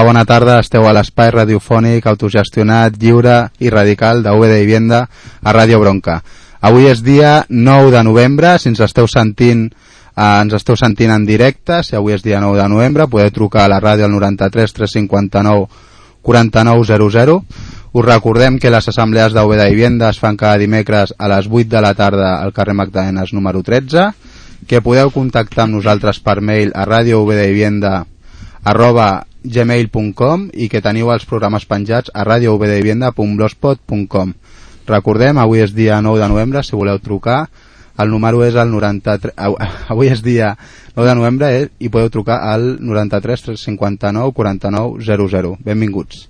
Hola, bona tarda. Esteu a l'espai radiofònic autogestionat, lliure i radical de UB de Vivienda a Ràdio Bronca. Avui és dia 9 de novembre, si ens esteu sentint eh, ens esteu sentint en directe, si avui és dia 9 de novembre, podeu trucar a la ràdio al 93 359 4900. Us recordem que les assemblees d'UB de Vivienda es fan cada dimecres a les 8 de la tarda al carrer Magdalenes número 13, que podeu contactar amb nosaltres per mail a radiouvdevivienda arroba gmail.com i que teniu els programes penjats a radiouvdevivienda.blogspot.com Recordem, avui és dia 9 de novembre, si voleu trucar, el número és el 93... Avui és dia 9 de novembre eh, i podeu trucar al 93 359 49 00. Benvinguts.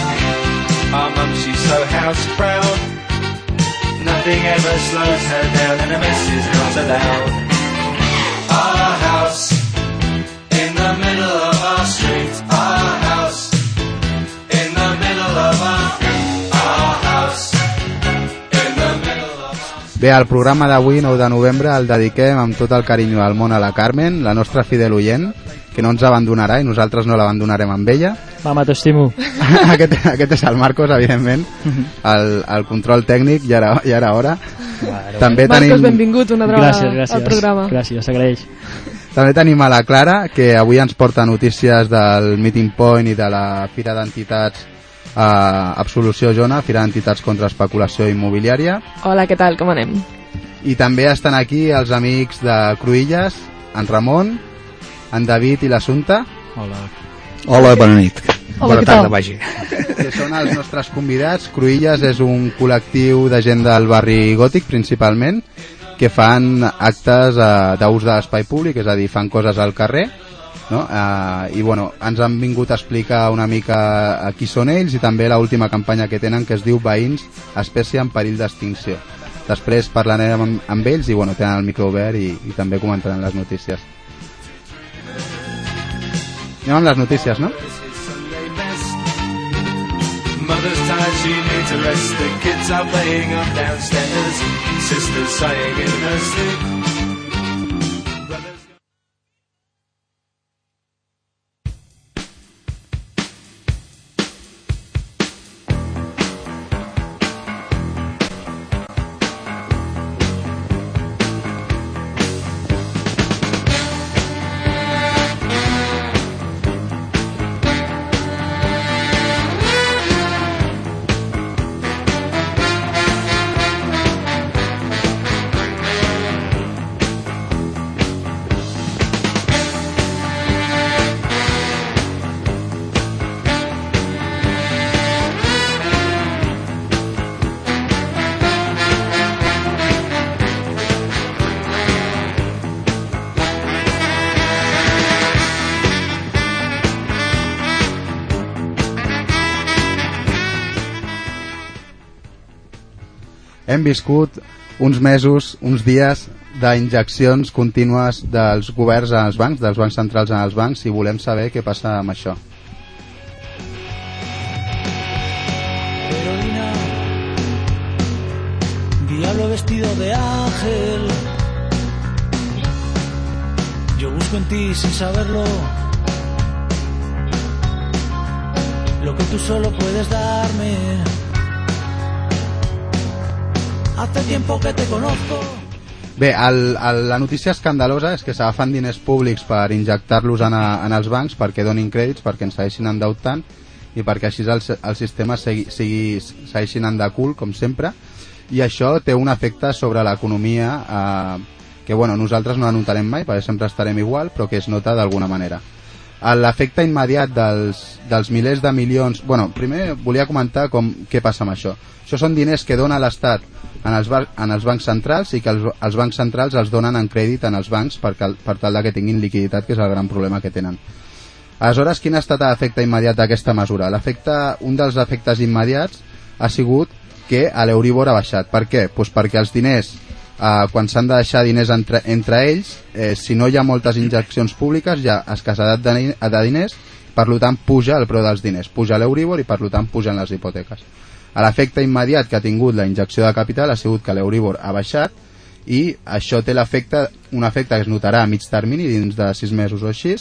Our mum, she's so house proud. Nothing ever slows her down and a mess is not allowed. Our house in the middle of our street. Our house in the middle of our our house in the middle of Bé, el programa d'avui, 9 de novembre, el dediquem amb tot el carinyo del món a la Carmen, la nostra fidel oient, que no ens abandonarà i nosaltres no l'abandonarem amb ella. Mama, t'estimo. aquest, aquest és el Marcos, evidentment, el, el control tècnic, ja era, ja era hora. Bueno, També Marcos, tenim, benvingut una altra gràcies, vegada gràcies. al programa. Gràcies, s'agraeix. també tenim a la Clara, que avui ens porta notícies del Meeting Point i de la Fira d'Entitats eh, Absolució Jona, Fira d'Entitats contra Especulació Immobiliària. Hola, què tal, com anem? I també estan aquí els amics de Cruïlles, en Ramon, en David i l'Assumpta, Hola. Hola, bona nit. Hola, bona tarda, tal? vagi. que són els nostres convidats. Cruïlles és un col·lectiu de gent del barri gòtic, principalment, que fan actes eh, d'ús de l'espai públic, és a dir, fan coses al carrer, no? Eh, i bueno, ens han vingut a explicar una mica a qui són ells i també l'última campanya que tenen que es diu Veïns, espècie en perill d'extinció. Després parlarem amb, amb ells i bueno, tenen el micro obert i, i també comentaran les notícies. Amb les notícies, no? Mother's tired, she needs a rest. The kids are playing up downstairs. Sister's sighing in her sleep. Hem viscut uns mesos, uns dies d'injeccions contínues dels governs als bancs, dels bancs centrals en els bancs, i volem saber què passa amb això. Diablo vestido de ángel. Yo busco en ti sin saberlo lo que tú solo puedes darme. Hace tiempo que te conozco. Bé, el, el, la notícia escandalosa és que s'agafen diners públics per injectar-los en, a, en els bancs perquè donin crèdits, perquè ens segueixin endeutant i perquè així el, el sistema segui, sigui, segueixin cul, com sempre, i això té un efecte sobre l'economia eh, que bueno, nosaltres no anotarem mai perquè sempre estarem igual, però que es nota d'alguna manera. Eh, L'efecte immediat dels, dels milers de milions... Bueno, primer volia comentar com, què passa amb això. Això són diners que dona l'Estat en, els en els bancs centrals i que els, els bancs centrals els donen en crèdit en els bancs per, cal- per tal que tinguin liquiditat, que és el gran problema que tenen. Aleshores, quin ha estat l'efecte immediat d'aquesta mesura? L'efecte, un dels efectes immediats ha sigut que l'Euribor ha baixat. Per què? Pues perquè els diners, eh, quan s'han de deixar diners entre, entre ells, eh, si no hi ha moltes injeccions públiques, hi ha escassedat de, de diners, per tant puja el preu dels diners, puja l'Euribor i per tant pugen les hipoteques. L'efecte immediat que ha tingut la injecció de capital ha sigut que l'Euribor ha baixat i això té l'efecte un efecte que es notarà a mig termini dins de 6 mesos o així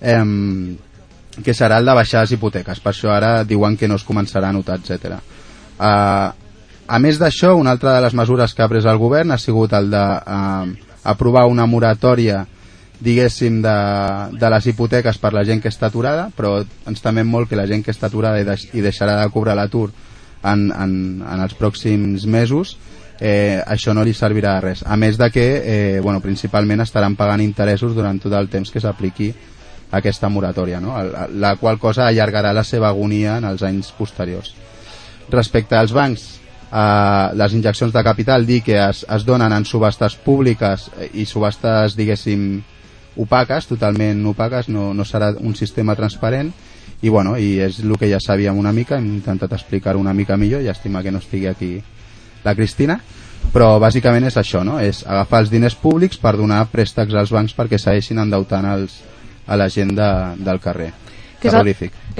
em, que serà el de baixar les hipoteques per això ara diuen que no es començarà a notar, etc. Uh, a més d'això, una altra de les mesures que ha pres el govern ha sigut el de uh, aprovar una moratòria diguéssim de, de les hipoteques per la gent que està aturada però ens temem molt que la gent que està aturada i, deix, i deixarà de cobrar l'atur en, en, en els pròxims mesos eh, això no li servirà de res a més de que eh, bueno, principalment estaran pagant interessos durant tot el temps que s'apliqui aquesta moratòria no? La qual cosa allargarà la seva agonia en els anys posteriors respecte als bancs eh, les injeccions de capital dir que es, es donen en subhastes públiques i subhastes diguéssim opaques, totalment opaques no, no serà un sistema transparent i bueno, i és el que ja sabíem una mica hem intentat explicar una mica millor llàstima que no estigui aquí la Cristina però bàsicament és això, no? és agafar els diners públics per donar préstecs als bancs perquè segueixin endeutant els, a la gent de, del carrer Que és el,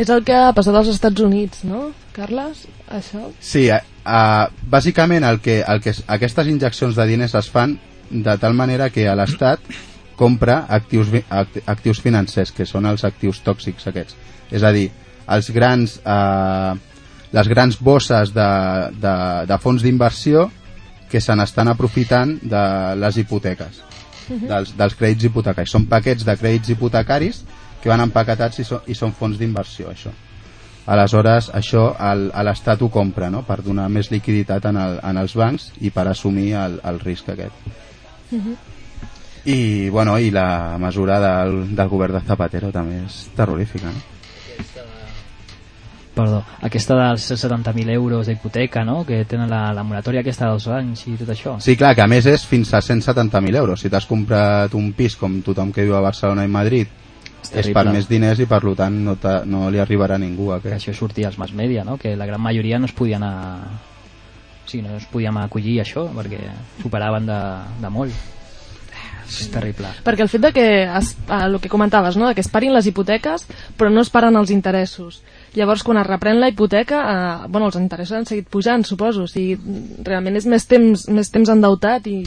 és el que ha passat als Estats Units, no, Carles? Això? Sí, uh, bàsicament el que, el que, es- aquestes injeccions de diners es fan de tal manera que a l'Estat compra actius, act- actius financers, que són els actius tòxics aquests. És a dir, els grans, eh, les grans bosses de, de, de fons d'inversió que se n'estan aprofitant de les hipoteques, dels, dels crèdits hipotecaris. Són paquets de crèdits hipotecaris que van empaquetats i, so, i són fons d'inversió, això. Aleshores, això el- a l'Estat ho compra, no?, per donar més liquiditat en, el, en els bancs i per assumir el, el risc aquest. I, bueno, i la mesura del, del govern de Zapatero també és terrorífica, no? Perdó, aquesta dels 70.000 euros d'hipoteca, no?, que tenen la, la moratòria aquesta de dos anys i tot això. Sí, clar, que a més és fins a 170.000 euros. Si t'has comprat un pis com tothom que viu a Barcelona i Madrid, és, per més diners i per tant no, no li arribarà a ningú que aquest. això sortia als mass media, no? que la gran majoria no es podien a... sí, no es podien acollir a això perquè superaven de, de molt és terrible Perquè el fet de que, es, eh, el que comentaves, no? de que es parin les hipoteques, però no es paren els interessos. Llavors, quan es reprèn la hipoteca, eh, bueno, els interessos han seguit pujant, suposo. O sigui, realment és més temps, més temps endeutat i...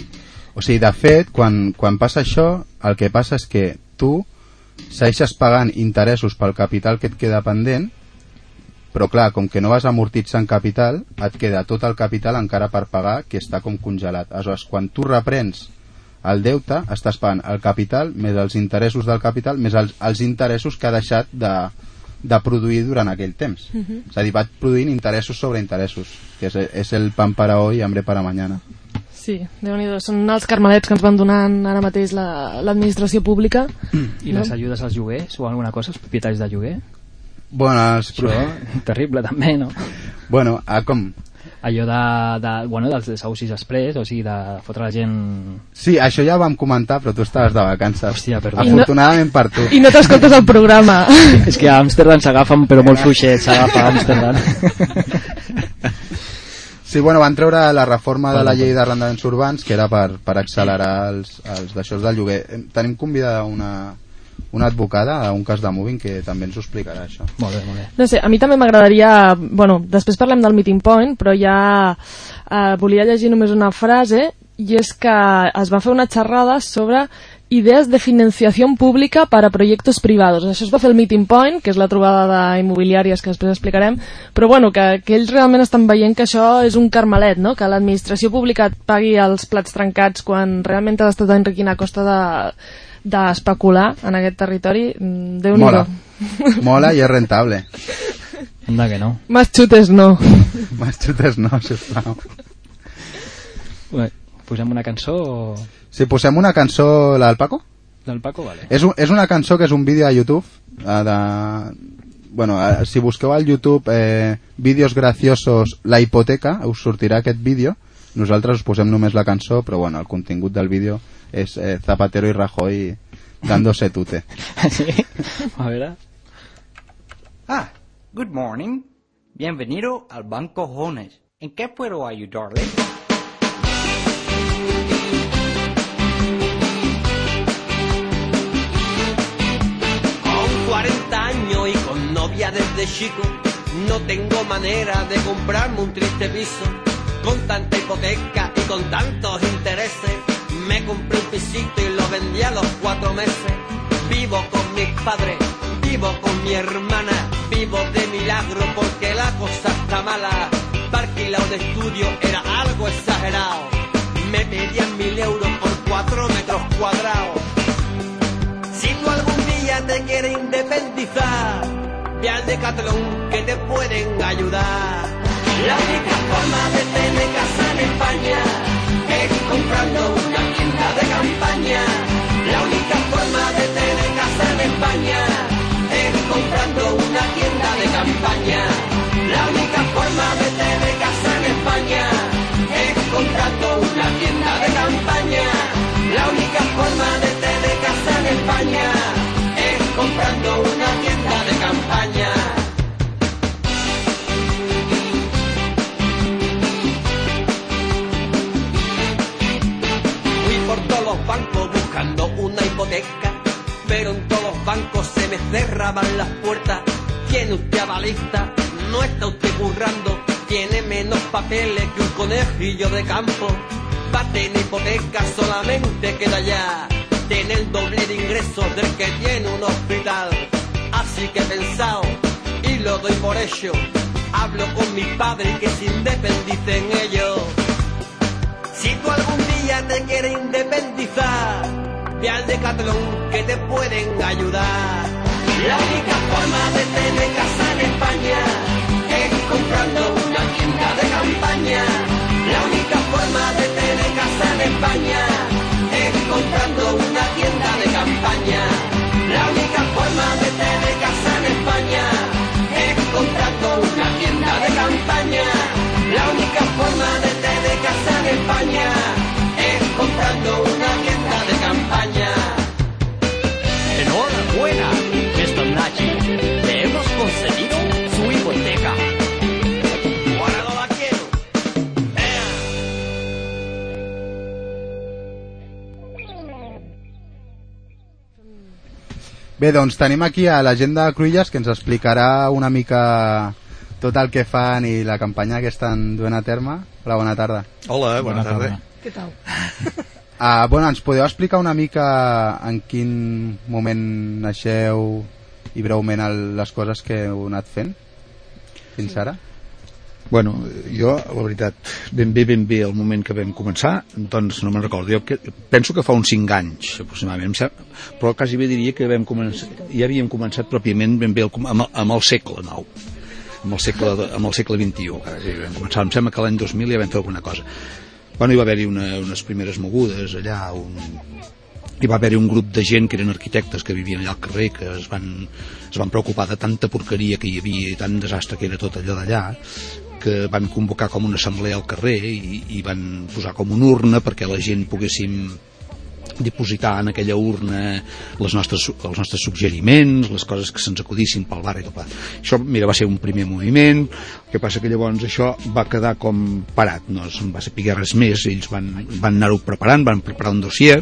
O sigui, de fet, quan, quan passa això, el que passa és que tu segueixes pagant interessos pel capital que et queda pendent, però clar, com que no vas amortitzant capital, et queda tot el capital encara per pagar, que està com congelat. Aleshores, quan tu reprens el deute, estàs pagant el capital més els interessos del capital més els, els interessos que ha deixat de, de produir durant aquell temps. Uh -huh. És a dir, va produint interessos sobre interessos, que és, és el pan para hoy, hambre para mañana. Sí, déu nhi Són els carmelets que ens van donant ara mateix la- l'administració pública. i les ajudes als lloguers o alguna cosa, els propietaris de lloguer Bueno, els, això, terrible també, no? bueno ah, com? Allò de, de, bueno, dels desahucis express, o sigui, de fotre la gent... Sí, això ja ho vam comentar, però tu estaves de vacances. Hòstia, perdó. Afortunadament per tu. I no t'escoltes el programa. És que a Amsterdam s'agafen, però molt fluixet, s'agafa a Amsterdam. Sí, bueno, van treure la reforma de la llei d'arrendaments urbans, que era per, per accelerar els, els d'això del lloguer. Tenim convidada una, una advocada a un cas de moving que també ens ho explicarà, això. molt bé, molt bé. No sé, a mi també m'agradaria... Bueno, després parlem del meeting point, però ja eh, volia llegir només una frase i és que es va fer una xerrada sobre ideas de financiación pública para proyectos privados. Això es va fer el Meeting Point, que és la trobada d'immobiliàries que després explicarem, però bueno, que, que ells realment estan veient que això és un carmelet, no? que l'administració pública et pagui els plats trencats quan realment t'has estat enriquint a costa de d'especular en aquest territori, mm, déu nhi Mola. Mola i és rentable. Anda que no. Más chutes no. Més xutes no, sisplau. Bé, Posem una cançó o... Si posem una cançó, la del Paco? del Paco? Vale. És, un, és una cançó que és un vídeo a YouTube eh, de... Bueno, eh, si busqueu al YouTube eh, vídeos graciosos La hipoteca, us sortirà aquest vídeo. Nosaltres us posem només la cançó, però bueno, el contingut del vídeo és eh, Zapatero y Rajoy dándose tute. sí? A veure... Ah, good morning. Bienvenido al Banco Jones. ¿En qué puedo ayudarle? Con 40 años y con novia desde chico, no tengo manera de comprarme un triste piso. Con tanta hipoteca y con tantos intereses, compré un pisito y lo vendí a los cuatro meses. Vivo con mis padres, vivo con mi hermana, vivo de milagro porque la cosa está mala. Para alquilar un estudio era algo exagerado. Me pedían mil euros por cuatro metros cuadrados. Si tú algún día te quieres independizar, ve al Decathlon que te pueden ayudar. La única forma de tener casa en España es comprando una tienda de campaña. La única forma de tener casa en España es comprando una tienda de campaña. La única forma de tener casa en España es comprando una tienda de campaña. La única forma de tener casa en España pero en todos los bancos se me cerraban las puertas. Tiene usted avalista, no está usted currando, tiene menos papeles que un conejillo de campo. Va a tener hipoteca solamente queda ya, tiene el doble de ingresos del que tiene un hospital. Así que pensado, y lo doy por hecho, hablo con mi padre y que se independicen ellos. Si tú algún día te quieres independizar, ve al que te pueden ayudar. La única forma de tener casa en España es comprando una tienda de campaña. La única forma de tener casa en España es comprando una tienda de campaña. La única forma de tener casa en España es comprando una tienda de campaña. La única forma de tener casa en España es comprando una Bé, doncs tenim aquí a la gent de Cruïlles que ens explicarà una mica tot el que fan i la campanya que estan duent a terme. Hola, bona tarda. Hola, bona, Bona tarda. tarda. Què tal? Ah, bueno, ens podeu explicar una mica en quin moment naixeu i breument el, les coses que heu anat fent fins ara? Bueno, jo, la veritat, ben bé, ben bé, el moment que vam començar, doncs no me'n recordo. Jo penso que fa uns 5 anys, aproximadament, però quasi bé diria que vam començar, ja havíem començat pròpiament ben bé el, amb, el- amb el segle IX, amb el segle, amb el segle XXI. Quasi vam començar, em sembla que l'any 2000 ja vam fer alguna cosa. Bueno, hi va haver-hi una, unes primeres mogudes allà, un, hi va haver-hi un grup de gent que eren arquitectes que vivien allà al carrer que es van, es van preocupar de tanta porqueria que hi havia i tant desastre que era tot allò d'allà que van convocar com una assemblea al carrer i, i van posar com una urna perquè la gent poguéssim dipositar en aquella urna les nostres, els nostres suggeriments, les coses que se'ns acudissin pel barri. Tot. Això, mira, va ser un primer moviment, el que passa que llavors això va quedar com parat, no se'n va saber res més, ells van, van anar-ho preparant, van preparar un dossier,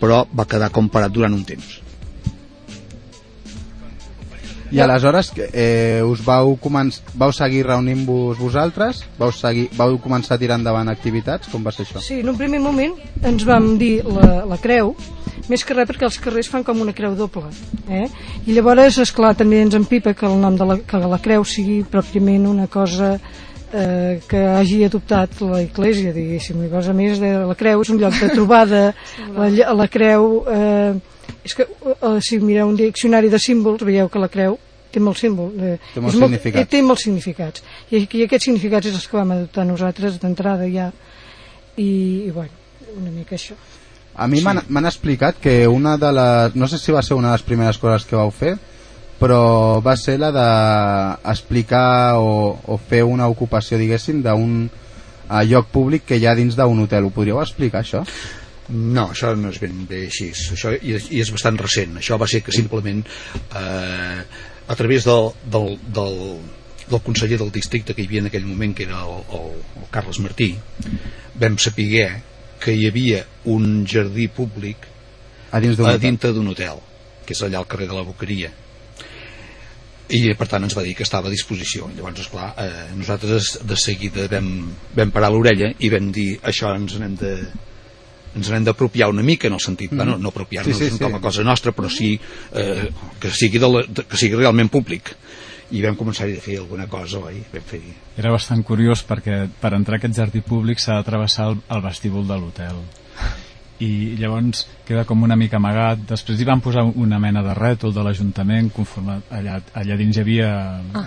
però va quedar com parat durant un temps. I aleshores eh, us vau, començ... vau seguir reunint-vos vosaltres? Vau, seguir... vau començar a tirar endavant activitats? Com va ser això? Sí, en un primer moment ens vam dir la, la creu, més que res perquè els carrers fan com una creu doble. Eh? I llavors, és clar també ens empipa que el nom de la, que la creu sigui pròpiament una cosa eh, que hagi adoptat la Iglesia, diguéssim. Llavors, a més de la creu, és un lloc de trobada, la, la creu... Eh, és que eh, si mireu un diccionari de símbols veieu que la creu té molt símbol eh, Té molt- significats. eh, té molts significats i, i aquests significats és els que vam adoptar nosaltres d'entrada ja i, i bueno, una mica això A mi m'han m'han explicat que una de les... No sé si va ser una de les primeres coses que vau fer, però va ser la d'explicar o, o fer una ocupació, diguéssim, d'un eh, lloc públic que hi ha dins d'un hotel. Ho podríeu explicar, això? No, això no és ben bé així. Això, i, i és bastant recent. Això va ser que simplement eh, a través del, del, del, del conseller del districte que hi havia en aquell moment, que era el, el, el Carles Martí, vam saber que hi havia un jardí públic A dins d'un hotel. hotel, que és allà al carrer de la Boqueria. I per tant ens va dir que estava a disposició. Llavors, esclar, eh, nosaltres de seguida vam, vam parar l'orella i vam dir això ens n'hem de ens n'hem d'apropiar una mica en el sentit, mm bueno, no apropiar-nos Sí, sí, sí. com a cosa nostra, però sí eh, que, sigui de la, de, que sigui realment públic. I vam començar a fer alguna cosa, oi? Vam fer... Era bastant curiós perquè per entrar a aquest jardí públic s'ha de travessar el, el vestíbul de l'hotel i llavors queda com una mica amagat després hi van posar una mena de rètol de l'Ajuntament conforme allà, allà dins hi havia,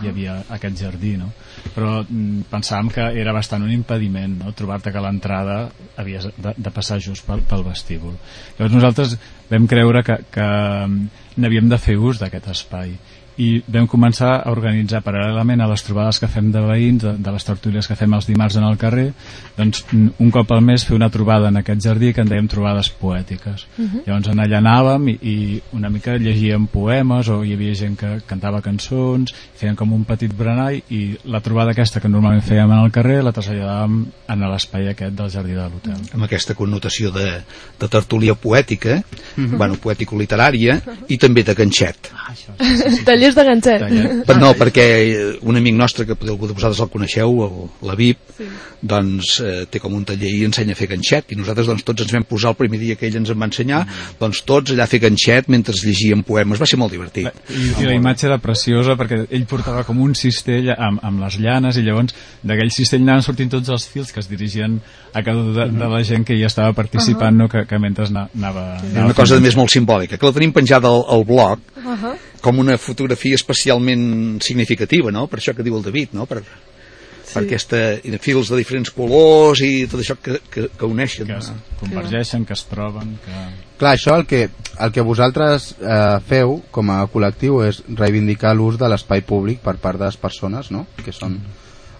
hi havia aquest jardí no? però mm, pensàvem que era bastant un impediment no? trobar-te que a l'entrada havies de, de passar just pel, pel vestíbul llavors nosaltres vam creure que, que mm, n'havíem de fer ús d'aquest espai i vam començar a organitzar paral·lelament a les trobades que fem de veïns, de, de les tertúlies que fem els dimarts en el carrer, doncs un cop al mes fer una trobada en aquest jardí que en dèiem trobades poètiques. Uh -huh. Llavors en allà anàvem i, i una mica llegíem poemes o hi havia gent que cantava cançons, feien com un petit berenar i la trobada aquesta que normalment fèiem en el carrer la traslladàvem en l'espai aquest del jardí de l'hotel. amb aquesta connotació de, de tertúlia poètica, bueno, poètico-literària, i també de ganxet. Ah, això, sí, sí, sí. Tallers de ganxet. Taller. Per, no, perquè eh, un amic nostre, que potser algú de vosaltres el coneixeu, el, la VIP, sí. doncs eh, té com un taller i ensenya a fer ganxet, i nosaltres doncs, tots ens vam posar el primer dia que ell ens en va ensenyar, doncs tots allà a fer ganxet mentre llegíem poemes, va ser molt divertit. I, i la imatge era preciosa perquè ell portava com un cistell amb, amb les llanes i llavors d'aquell cistell anaven sortint tots els fils que es dirigien a cada de, de la gent que hi estava participant no? que, que mentre ana- anava, anava una cosa fent- més molt simbòlica, que la tenim penjada al, al blog Uh -huh. Com una fotografia especialment significativa, no? Per això que diu el David, no? Per, sí. per aquesta fils de diferents colors i tot això que, que, que uneixen. que es no? convergeixen, que es troben que... Clar, això el que, el que vosaltres eh, feu com a col·lectiu és reivindicar l'ús de l'espai públic per part de les persones, no? Que són...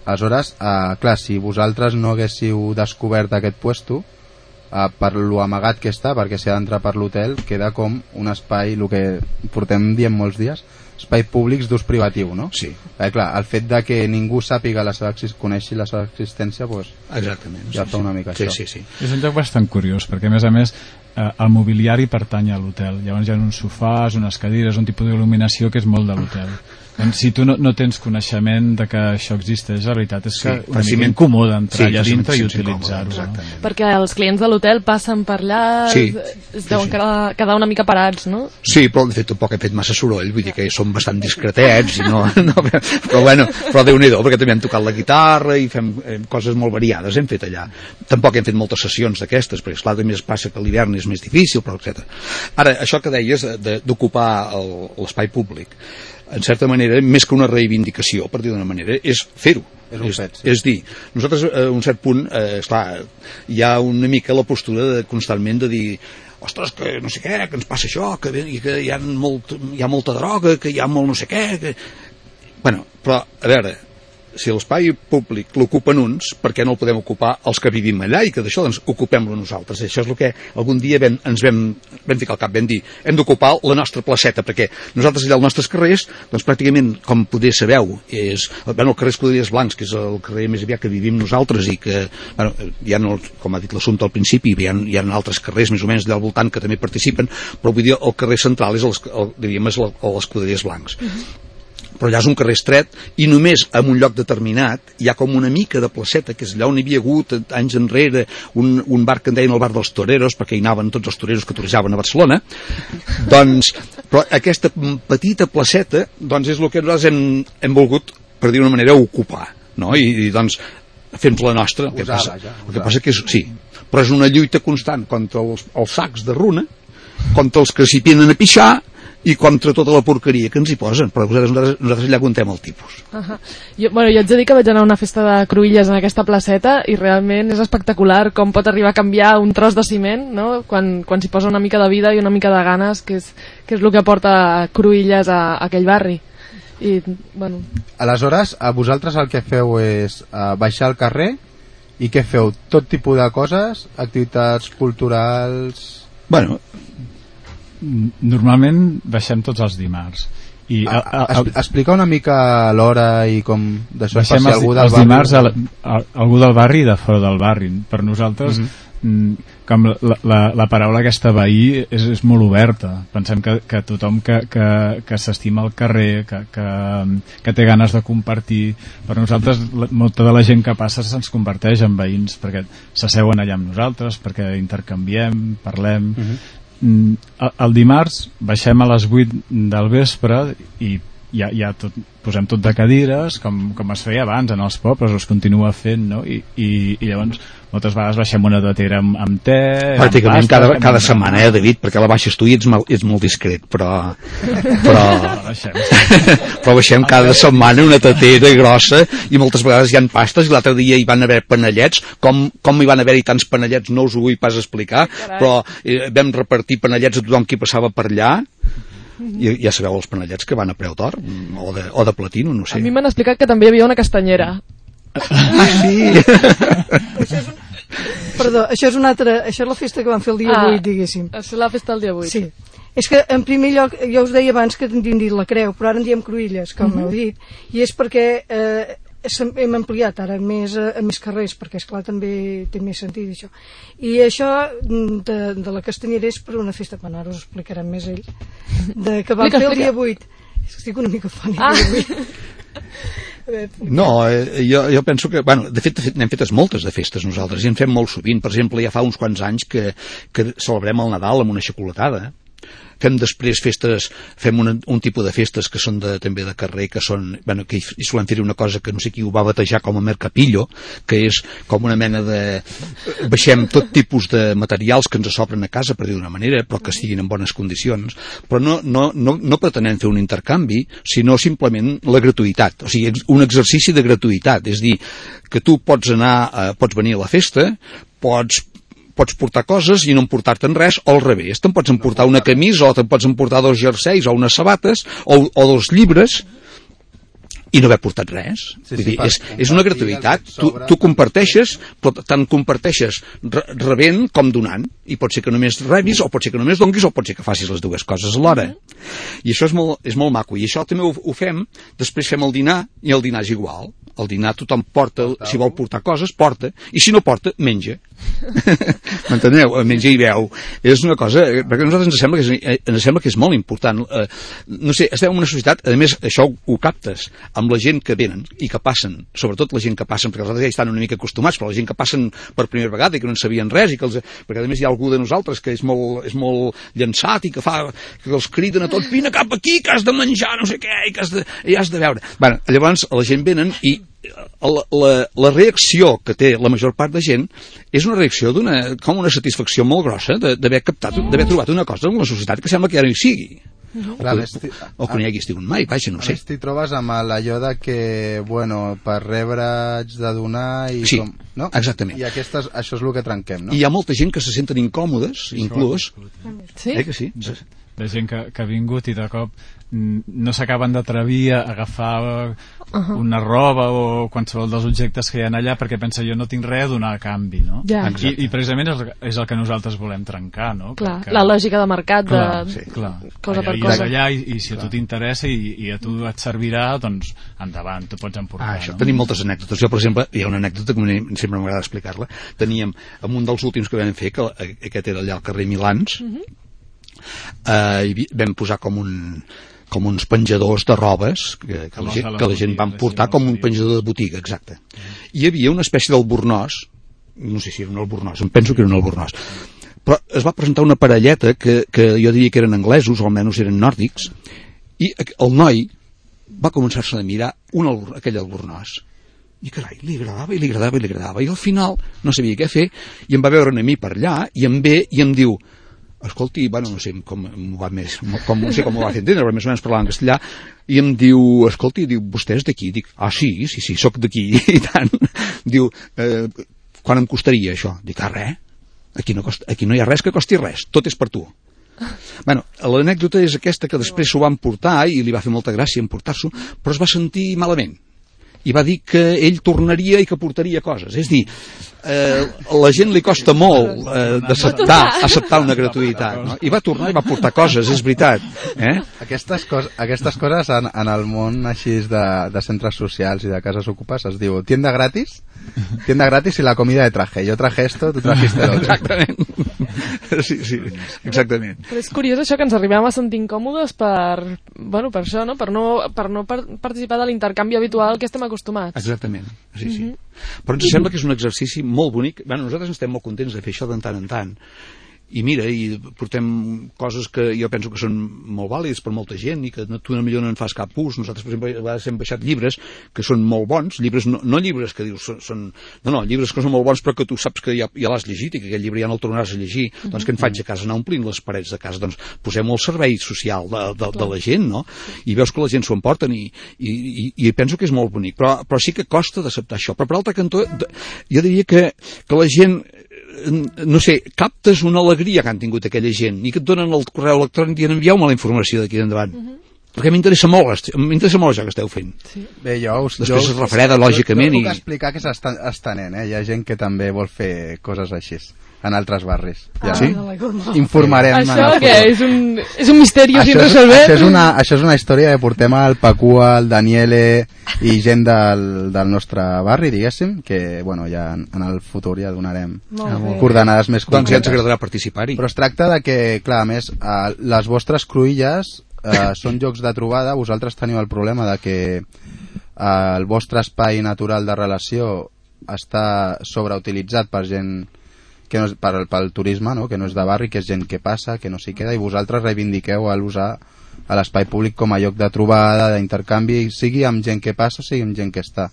Aleshores, eh, clar, si vosaltres no haguéssiu descobert aquest puesto, eh, per lo amagat que està, perquè s'ha d'entrar per l'hotel, queda com un espai, el que portem dient molts dies, espai públics d'ús privatiu, no? Sí, Eh, clar, el fet de que ningú sàpiga la seva, coneixi la seva existència, doncs, exactament. Ja sí, fa sí. una mica sí, això. Sí, sí. És un lloc bastant curiós, perquè a més a més eh, el mobiliari pertany a l'hotel. Llavors hi ha uns sofàs, unes cadires, un tipus d'il·luminació que és molt de l'hotel. Doncs si tu no, no tens coneixement de que això existeix, la veritat és que Sí, una mica incòmode entrar sí, allà dintre i utilitzar-ho. No? Perquè els clients de l'hotel passen per allà, Sí. es deuen Sí, sí. Quedar, quedar una mica parats, no? Sí, però de fet tampoc hem fet massa soroll, vull dir que som bastant discretets, i no, no, però bueno, però déu nhi perquè també hem tocat la guitarra i fem eh, coses molt variades, hem fet allà. Tampoc hem fet moltes sessions d'aquestes, perquè esclar, també es passa que l'hivern és més difícil, però etc. Ara, això que deies de- de- d'ocupar el- l'espai públic, en certa manera, més que una reivindicació, per dir d'una manera, és fer-ho. És és, fet, sí. és dir, nosaltres a un cert punt, eh, esclar, hi ha una mica la postura de, constantment de dir ostres, que no sé què, que ens passa això, que, que hi ha, molt, hi ha molta droga, que hi ha molt no sé què... Que... Bueno, però, a veure, si l'espai públic l'ocupen uns, per què no el podem ocupar els que vivim allà i que d'això doncs, ocupem-lo nosaltres? Això és el que algun dia vam, ens vam, vam ficar al cap, vam dir, hem d'ocupar la nostra placeta, perquè nosaltres allà als nostres carrers, doncs pràcticament, com poder sabeu, és, bueno, el carrer Escudellers Blancs, que és el carrer més aviat que vivim nosaltres i que, bueno, hi ha, com ha dit l'assumpte al principi, hi ha, hi ha altres carrers més o menys al voltant que també participen, però vull dir, el carrer central és el, el, diríem, és el- l'Escudellers Blancs. Però allà és un carrer estret i només en un lloc determinat hi ha com una mica de placeta, que és allà on hi havia hagut eh, anys enrere un, un bar que en deien el bar dels toreros, perquè hi anaven tots els toreros que torejaven a Barcelona, doncs, però aquesta petita placeta doncs és el que nosaltres hem, hem volgut, per dir una manera, ocupar, no? I, i doncs fem la nostra, el que, passa, vaja, el que passa que és, sí, però és una lluita constant contra els, els sacs de runa, contra els que s'hi pienen a pixar i contra tota la porqueria que ens hi posen, però nosaltres, nosaltres, allà contem el tipus. Uh -huh. jo, bueno, jo haig de dir que vaig anar a una festa de cruïlles en aquesta placeta i realment és espectacular com pot arribar a canviar un tros de ciment no? quan, quan s'hi posa una mica de vida i una mica de ganes que és, que és el que porta cruïlles a, a aquell barri i bueno, Aleshores, a vosaltres el que feu és uh, baixar al carrer i què feu? Tot tipus de coses? Activitats culturals... Bueno, Normalment baixem tots els dimarts. I A, a, es- explica una mica l'hora i com d'això els, algú del els barri. dimarts a, a, algú del barri i de fora del barri. Per nosaltres, Mhm. mm, com la, la, la paraula aquesta veí és, és molt oberta. Pensem que, que tothom que, que, que s'estima al carrer, que, que, que té ganes de compartir, per nosaltres la, molta de la gent que passa se'ns converteix en veïns, perquè s'asseuen allà amb nosaltres, perquè intercanviem, parlem... Mhm. Mm, el, el dimarts baixem a les 8 del vespre i ja, ja tot, posem tot de cadires com, com es feia abans en els pobles es continua fent no? I, i, i llavors moltes vegades baixem una tatera amb, amb te pràcticament amb cada, pastes, cada amb- setmana, eh, David, perquè la baixes tu i ets, mal, ets molt discret, però, però, baixem. però baixem cada setmana una tatera grossa i moltes vegades hi han pastes i l'altre dia hi van haver panellets com, com hi van haver-hi tants panellets no us ho vull pas explicar però eh, vam repartir panellets a tothom qui passava per allà i ja sabeu els panellets que van a preu d'or o, de, o de platino, no a sé mi m'han explicat que també hi havia una castanyera ah, sí. Perdó, això és una altra... Això és la festa que van fer el dia Ah. 8, diguéssim. és la festa del dia 8 Sí. És que, en primer lloc, jo us deia abans que hem dit la creu, però ara en diem cruïlles, com heu dit, i és perquè eh, hem ampliat ara més, eh, a més carrers, perquè, és clar també té més sentit, això. I això mm, de, de la castanyera és per una festa, bueno, ara us explicaran més ells, de, que Explica, fer el dia explica. 8. És que estic una mica fònica Ah. avui. A No, eh, jo, jo penso que, bueno, de fet, de fet n'hem fetes moltes de festes nosaltres, i en fem molt sovint. Per exemple, ja fa uns quants anys que, que celebrem el Nadal amb una xocolatada. Fem després festes, fem un, un tipus de festes que són de, també de carrer, que són, bueno, que hi, solem fer una cosa que no sé qui ho va batejar com a mercapillo, que és com una mena de... Baixem tot tipus de materials que ens sobren a casa, per dir d'una manera, però que estiguin en bones condicions, però no, no, no, no pretenem fer un intercanvi, sinó simplement la gratuïtat, o sigui, un exercici de gratuïtat, és dir, que tu pots anar, eh, pots venir a la festa, pots pots portar coses i no emportar-te'n res, o al revés, te'n pots emportar una camisa o te'n pots emportar dos jerseis o unes sabates o, o dos llibres i no haver portat res. Sí, Vull sí, dir, és, és una gratuïtat. Tu, tu comparteixes, però tant comparteixes re rebent com donant. I pot ser que només rebis, o pot ser que només donguis, o pot ser que facis les dues coses alhora. I això és molt, és molt maco. I això també ho, ho fem, després fem el dinar, i el dinar és igual. El dinar tothom porta, si vol portar coses, porta, i si no porta, menja. M'enteneu? Menja i veu. És una cosa, eh, perquè a nosaltres ens sembla que és, eh, ens sembla que és molt important. Eh, no sé, estem en una societat, a més, això ho, ho captes, amb la gent que venen i que passen, sobretot la gent que passen, perquè els altres ja estan una mica acostumats, però la gent que passen per primera vegada i que no en sabien res, i que els, perquè a més hi ha algú de nosaltres que és molt, és molt llançat i que fa, que els criden a tots, vine cap aquí, que has de menjar no sé què, i que has de, i has de veure. Bueno, llavors la gent venen i la, la, la reacció que té la major part de gent és una reacció d'una com una satisfacció molt grossa de- d'haver captat, d'haver trobat una cosa en la societat que sembla que no hi sigui. Clar, a o, més, que, ti- o que no hi hagi estat mai, vaja, no sé. t'hi trobes amb allò de que, bueno, per rebre haig de donar i Sí, com... No? exactament. I aquestes, això és el que trenquem, no? I hi ha molta gent que se senten incòmodes, inclús. sí? Eh que sí? de gent que, que ha vingut i de cop no s'acaben d'atrevir a agafar uh una roba o qualsevol dels objectes que hi ha allà perquè pensa jo no tinc res a donar a canvi no? Ja. I, i precisament és, el- és el que nosaltres volem trencar no? Clar, Que- la lògica de mercat clar, de... sí, clar. cosa allà, per i cosa. allà i, i si a tu t'interessa i, i a tu et servirà doncs endavant, tu pots emportar Ah, això. no? Tenim moltes anècdotes. Jo, per exemple, hi ha una anècdota que sempre m'agrada explicar-la. Teníem, en un dels últims que vam fer, que aquest era allà al carrer Milans, eh, hi havia- vam posar com un com uns penjadors de robes que, que, la, gent, que la gent van portar com un penjador de botiga, exacte. Hi havia una espècie d'albornoz, no sé si era un albornoz, em penso que era un albornoz, però es va presentar una parelleta que, que jo diria que eren anglesos, o almenys eren nòrdics, i el noi va començar-se a mirar un albor, aquell albornoz. I carai, li agradava i li agradava i li agradava. I al final no sabia què fer i em va veure a mi per allà i em ve i em diu escolti, bueno, no sé com va més, com, no sé com m'ho va fer entendre, però més o menys parlava en castellà, i em diu, escolti, diu, vostè és d'aquí? Dic, ah, sí, sí, sí, sóc d'aquí, i tant. Diu, eh, quan em costaria això? Dic, ah, res, aquí no, costa, aquí no hi ha res que costi res, tot és per tu. Bueno, l'anècdota és aquesta que després s'ho van portar i li va fer molta gràcia emportar-s'ho, però es va sentir malament i va dir que ell tornaria i que portaria coses. És dir, eh, a la gent li costa molt eh, d'acceptar acceptar una gratuïtat. No? I va tornar i va portar coses, és veritat. Eh? Aquestes, cos aquestes coses en, en el món així de, de centres socials i de cases ocupes es diu tienda gratis, tienda gratis i la comida de traje. Jo traje esto, tu trajiste lo. Exactament. Sí, sí, exactament. Però és curiós això que ens arribem a sentir incòmodes per, bueno, per això, no? Per no, per no par participar de l'intercanvi habitual que estem acostumats. Exactament, sí, sí. Però ens sembla que és un exercici molt bonic. Bueno, nosaltres estem molt contents de fer això de tant en tant. I mira, i portem coses que jo penso que són molt vàlides per molta gent i que no, tu millor no en fas cap ús. Nosaltres, per exemple, a vegades hem baixat llibres que són molt bons, llibres no, no llibres que dius són, són... No, no, llibres que són molt bons però que tu saps que ja, ja l'has llegit i que aquell llibre ja no el tornaràs a llegir. Doncs què en faig a casa? Anar omplint les parets de casa. Doncs posem-ho al servei social de, de, de la gent, no? I veus que la gent s'ho emporten i, i, i, i penso que és molt bonic. Però, però sí que costa d'acceptar això. Però per altre cantó, jo diria que, que la gent no sé, captes una alegria que han tingut aquella gent i que et donen el correu electrònic i envieu-me la informació d'aquí endavant. Perquè m'interessa molt, m'interessa molt això que esteu fent. Bé, jo us, Després jo es refreda, lògicament, Jo, jo i- puc explicar que s'està estenent, eh? Hi ha gent que també vol fer coses així en altres barris. Ja. Sí? la goma. Informarem. en Això futur. És un, és un misteri sin Això resolver? això, és una, això és una història que portem al Pacua, al Daniele i gent del, del nostre barri, diguéssim, que bueno, ja en, en el futur ja donarem Molt bé. coordenades més Doncs ja ens concretes. agradarà participar-hi. Però es tracta de que, clar, a més, eh, les vostres cruïlles eh, són llocs de trobada, vosaltres teniu el problema de que eh, el vostre espai natural de relació està sobreutilitzat per gent que no és, per, pel turisme, no? que no és de barri, que és gent que passa, que no s'hi queda, i vosaltres reivindiqueu a l'usar a l'espai públic com a lloc de trobada, d'intercanvi, sigui amb gent que passa, sigui amb gent que està.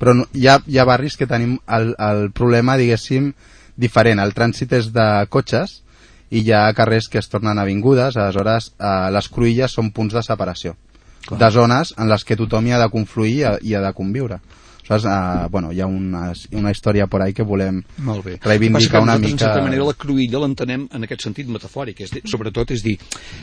Però no, hi, ha, hi ha barris que tenim el, el problema, diguéssim, diferent. El trànsit és de cotxes i hi ha carrers que es tornen avingudes, aleshores eh, les cruïlles són punts de separació de zones en les que tothom hi ha de confluir i ha, i ha de conviure. Aleshores, eh, bueno, hi ha una, una història por ahí que volem Molt bé. reivindicar una mica... En certa manera, la cruïlla l'entenem en aquest sentit metafòric. És, dir- sobretot, és dir,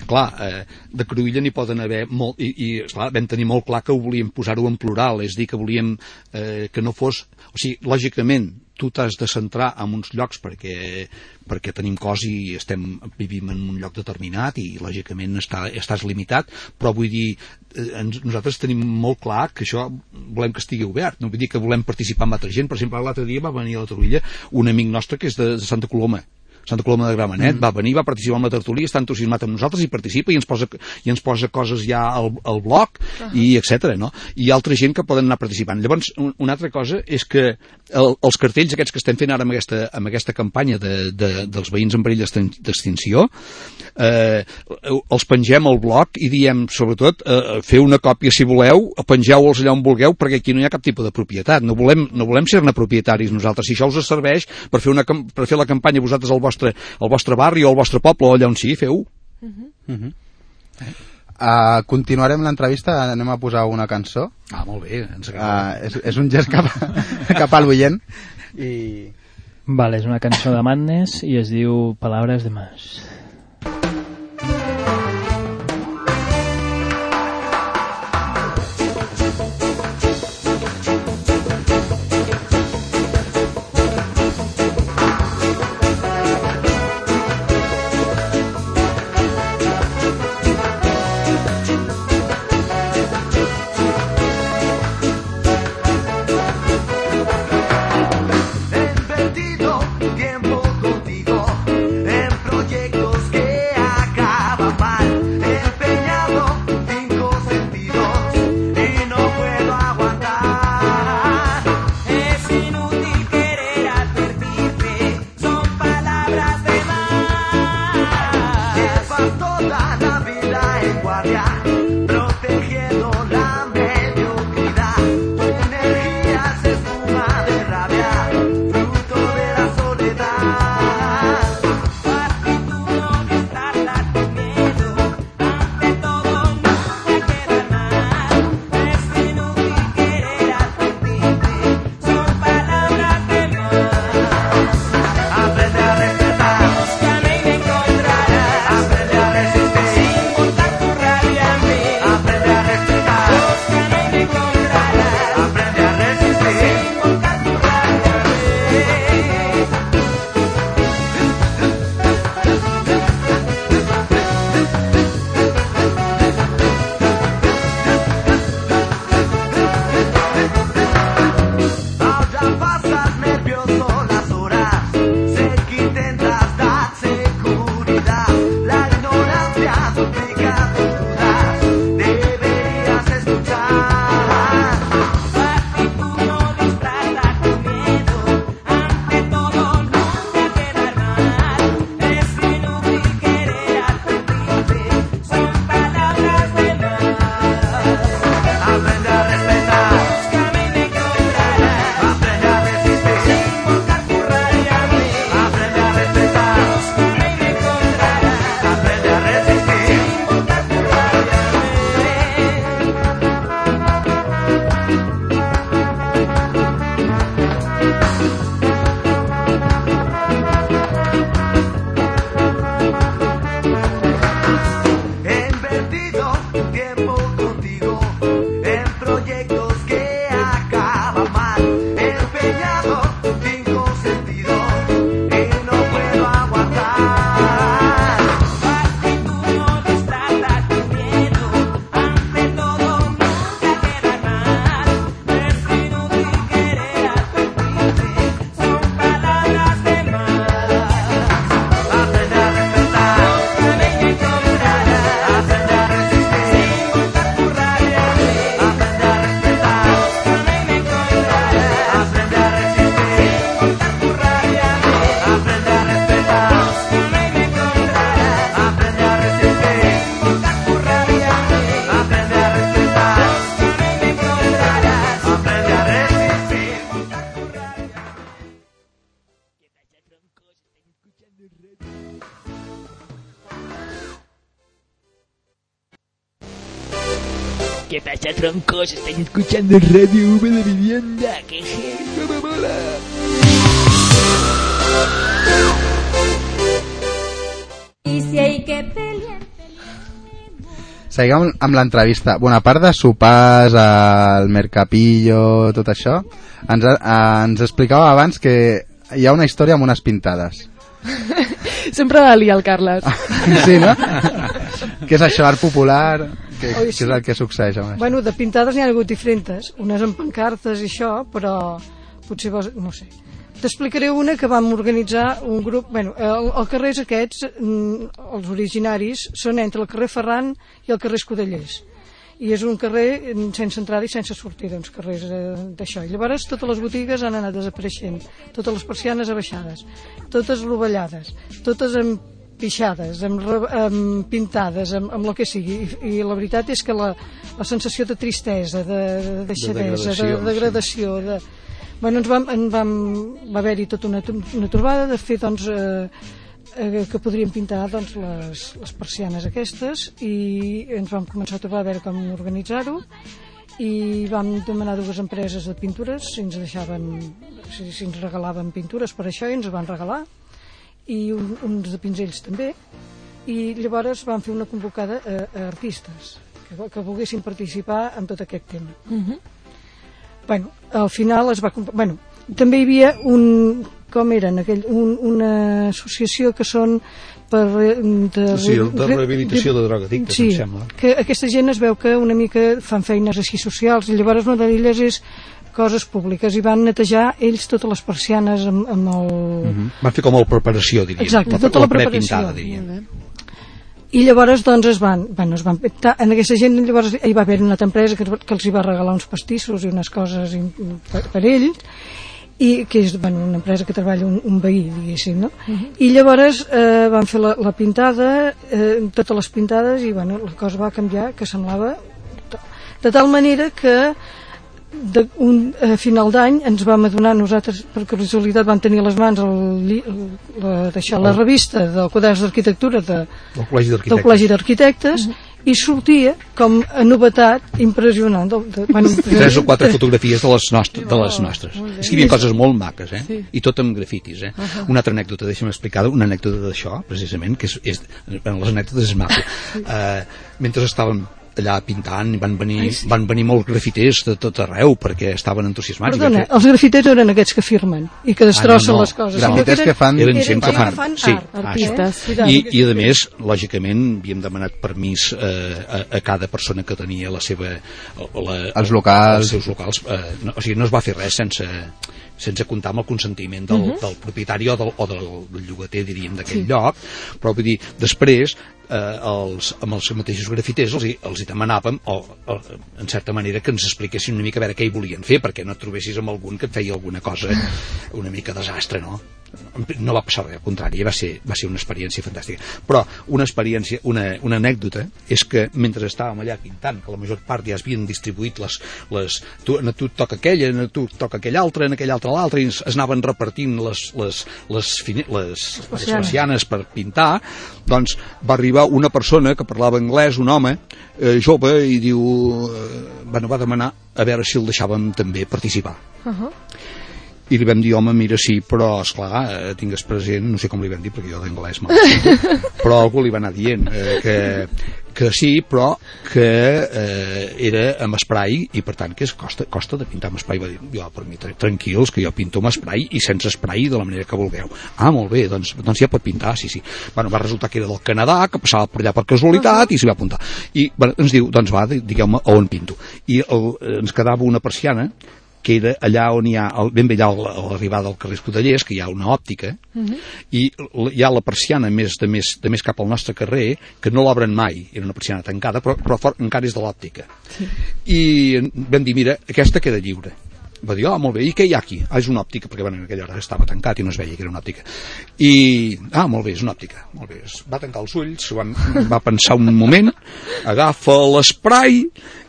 clar, eh, de cruïlla n'hi poden haver molt... I, i esclar, vam tenir molt clar que ho volíem posar-ho en plural, és dir, que volíem eh, que no fos... O sigui, lògicament, tu t'has de centrar en uns llocs perquè, perquè tenim cos i estem, vivim en un lloc determinat i lògicament està, estàs limitat, però vull dir, eh, ens, nosaltres tenim molt clar que això volem que estigui obert, no vull dir que volem participar amb altra gent, per exemple, l'altre dia va venir a la Torrilla un amic nostre que és de, de Santa Coloma, Santa Coloma de Gramenet, mm. va venir, va participar en la tertúlia, està entusiasmat amb nosaltres i participa i ens posa, i ens posa coses ja al, al blog uh -huh. i etc. no? I altra gent que poden anar participant. Llavors, un, una altra cosa és que el, els cartells aquests que estem fent ara amb aquesta, amb aquesta campanya de, de, dels veïns en perill d'extin- d'extinció, eh, els pengem al blog i diem, sobretot, eh, feu una còpia si voleu, pengeu-els allà on vulgueu, perquè aquí no hi ha cap tipus de propietat. No volem, no volem ser-ne propietaris nosaltres. Si això us serveix per fer, una, per fer la campanya vosaltres al vostre, al vostre barri o al vostre poble o allà on sigui, feu. Uh, continuarem l'entrevista, anem a posar una cançó. Ah, molt bé, ens. Uh, és, és un gest cap, cap al veient. I... Vale, és una cançó de Madness i es diu Palabras de Más. Troncos? Estáis escuchando Radio V de Vivienda. ¡Qué genial! ¡Me mola! Y si hay que pelear. Seguim amb l'entrevista. Bueno, a part de sopars, al Mercapillo, tot això, ens, ha- ens explicava abans que hi ha una història amb unes pintades. Sempre la lia el Carles. Sí, no? Què és això, art popular? Què, Oi, què sí. és el que succeeix amb això? Bueno, de pintades n'hi ha hagut diferents, unes amb pancartes i això, però potser vols... no sé. T'explicaré una que vam organitzar un grup... Bueno, el, el carrers aquests, mm, els originaris, són entre el carrer Ferran i el carrer Escudellers. I és un carrer mm, sense entrada i sense sortida, uns carrers eh, d'això. I llavors totes les botigues han anat desapareixent, totes les persianes abaixades, totes rovellades, totes amb pixades, amb, amb pintades, amb, amb el que sigui. I, I la veritat és que la, la sensació de tristesa, de, de deixadesa, de, degradació, de degradació, de... Bueno, ens vam, en vam, va haver-hi tota una, una trobada de fer, doncs, eh, eh, que podríem pintar doncs, les, les persianes aquestes i ens vam començar a trobar a veure com organitzar-ho i vam demanar dues empreses de pintures si ens deixaven si, si ens regalaven pintures per això i ens van regalar i un, uns de pinzells també i llavors vam fer una convocada a, a artistes que, que volguessin participar en tot aquest tema bueno, al final es va... Bueno, també hi havia un... Com eren aquell? Un, una associació que són per... re- De, Sí, de rehabilitació de drogadictes, sí, em sembla. que aquesta gent es veu que una mica fan feines així socials i llavors una d'elles és coses públiques i van netejar ells totes les persianes amb, amb el... Mhm. Van fer com la preparació, diríem. Exacte, la, tota la prepintada, preparació. diríem. I llavors doncs es van, bueno, es van pintar, en aquesta gent llavors hi va haver una altra empresa que, que els hi va regalar uns pastissos i unes coses per, per ells i que és bueno, una empresa que treballa un, un veí, diguéssim, no? I llavors eh, van fer la, la pintada, eh, totes les pintades, i bueno, la cosa va canviar, que semblava... De tal manera que de un, a final d'any ens vam adonar nosaltres, per casualitat vam tenir a les mans el, el, la, d'això, la revista del quaderns d'arquitectura de, Del Col·legi d'Arquitectes. I sortia com a novetat impressionant. De, de, bueno, Tres o quatre fotografies de les, nostres, de les nostres. molt bé. És que hi havia coses molt maques, eh? Sí. I tot amb grafitis, eh? Ahà. Una altra anècdota, deixa'm explicar una anècdota d'això, precisament, que és, és les anècdotes és maco. Eh, mentre estàvem allà pintant van venir, Ai, sí. van venir molts grafiters de tot arreu perquè estaven entusiasmats Perdona, fer- els grafiters eren aquests que firmen i que destrossen Ah, no, no. les coses. Grafiters que fan... Eren gent que fan... fan sí, art, ah, artistes. sí. I, I, a més, lògicament, havíem demanat permís eh, a, a cada persona que tenia la seva... La, Els locals. Els seus locals. Eh, no, o sigui, no es va fer res sense sense comptar amb el consentiment del, Mhm. del propietari o del, o del, del llogater, diríem, d'aquell Sí. lloc, però vull dir, després eh, els, amb els mateixos grafiters els, hi- els hi demanàvem o, o, en certa manera que ens expliquessin una mica a veure què hi volien fer perquè no et trobessis amb algun que et feia alguna cosa una mica desastre no? No va passar res, al contrari va ser, va ser una experiència fantàstica. Però una experiència, una, una anècdota és que mentre estàvem allà pintant que la major part ja es havien distribuït les, les tu, a tu toca aquella, a tu toca aquell altre en aquell altre l'altre i es, es anaven repartint les, les, les, les, les persianes per pintar doncs va arribar una persona que parlava anglès, un home eh, jove i diu eh, bueno, va demanar a veure si el deixàvem també participar. Uh -huh. I li vam dir, home, mira, sí, però, esclar, eh, tingues present, no sé com li vam dir, perquè jo d'anglès mal, però algú li va anar dient eh, que, que sí, però que eh, era amb spray i per tant que és costa, costa de pintar amb spray va dir, jo per mi tra- tranquils que jo pinto amb spray i sense spray de la manera que vulgueu ah molt bé, doncs, doncs ja pot pintar sí, sí. Bueno, va resultar que era del Canadà que passava per allà per casualitat i s'hi va apuntar. I bueno, ens diu, doncs va, digueu-me on pinto i el, ens quedava una persiana que era allà on hi ha, el, ben bé allà a l'arribada del carrer Escudellers, que hi ha una òptica, i l- hi ha la persiana més de més, de més cap al nostre carrer, que no l'obren mai, era una persiana tancada, però, però for, encara és de l'òptica. I vam dir, mira, aquesta queda lliure. Va dir, ah, molt bé, i què hi ha aquí? Ah, és una òptica, perquè bueno, en aquella hora estava tancat i no es veia que era una òptica. I, ah, molt bé, és una òptica. Molt bé, es va tancar els ulls, va, va pensar un moment, agafa l'esprai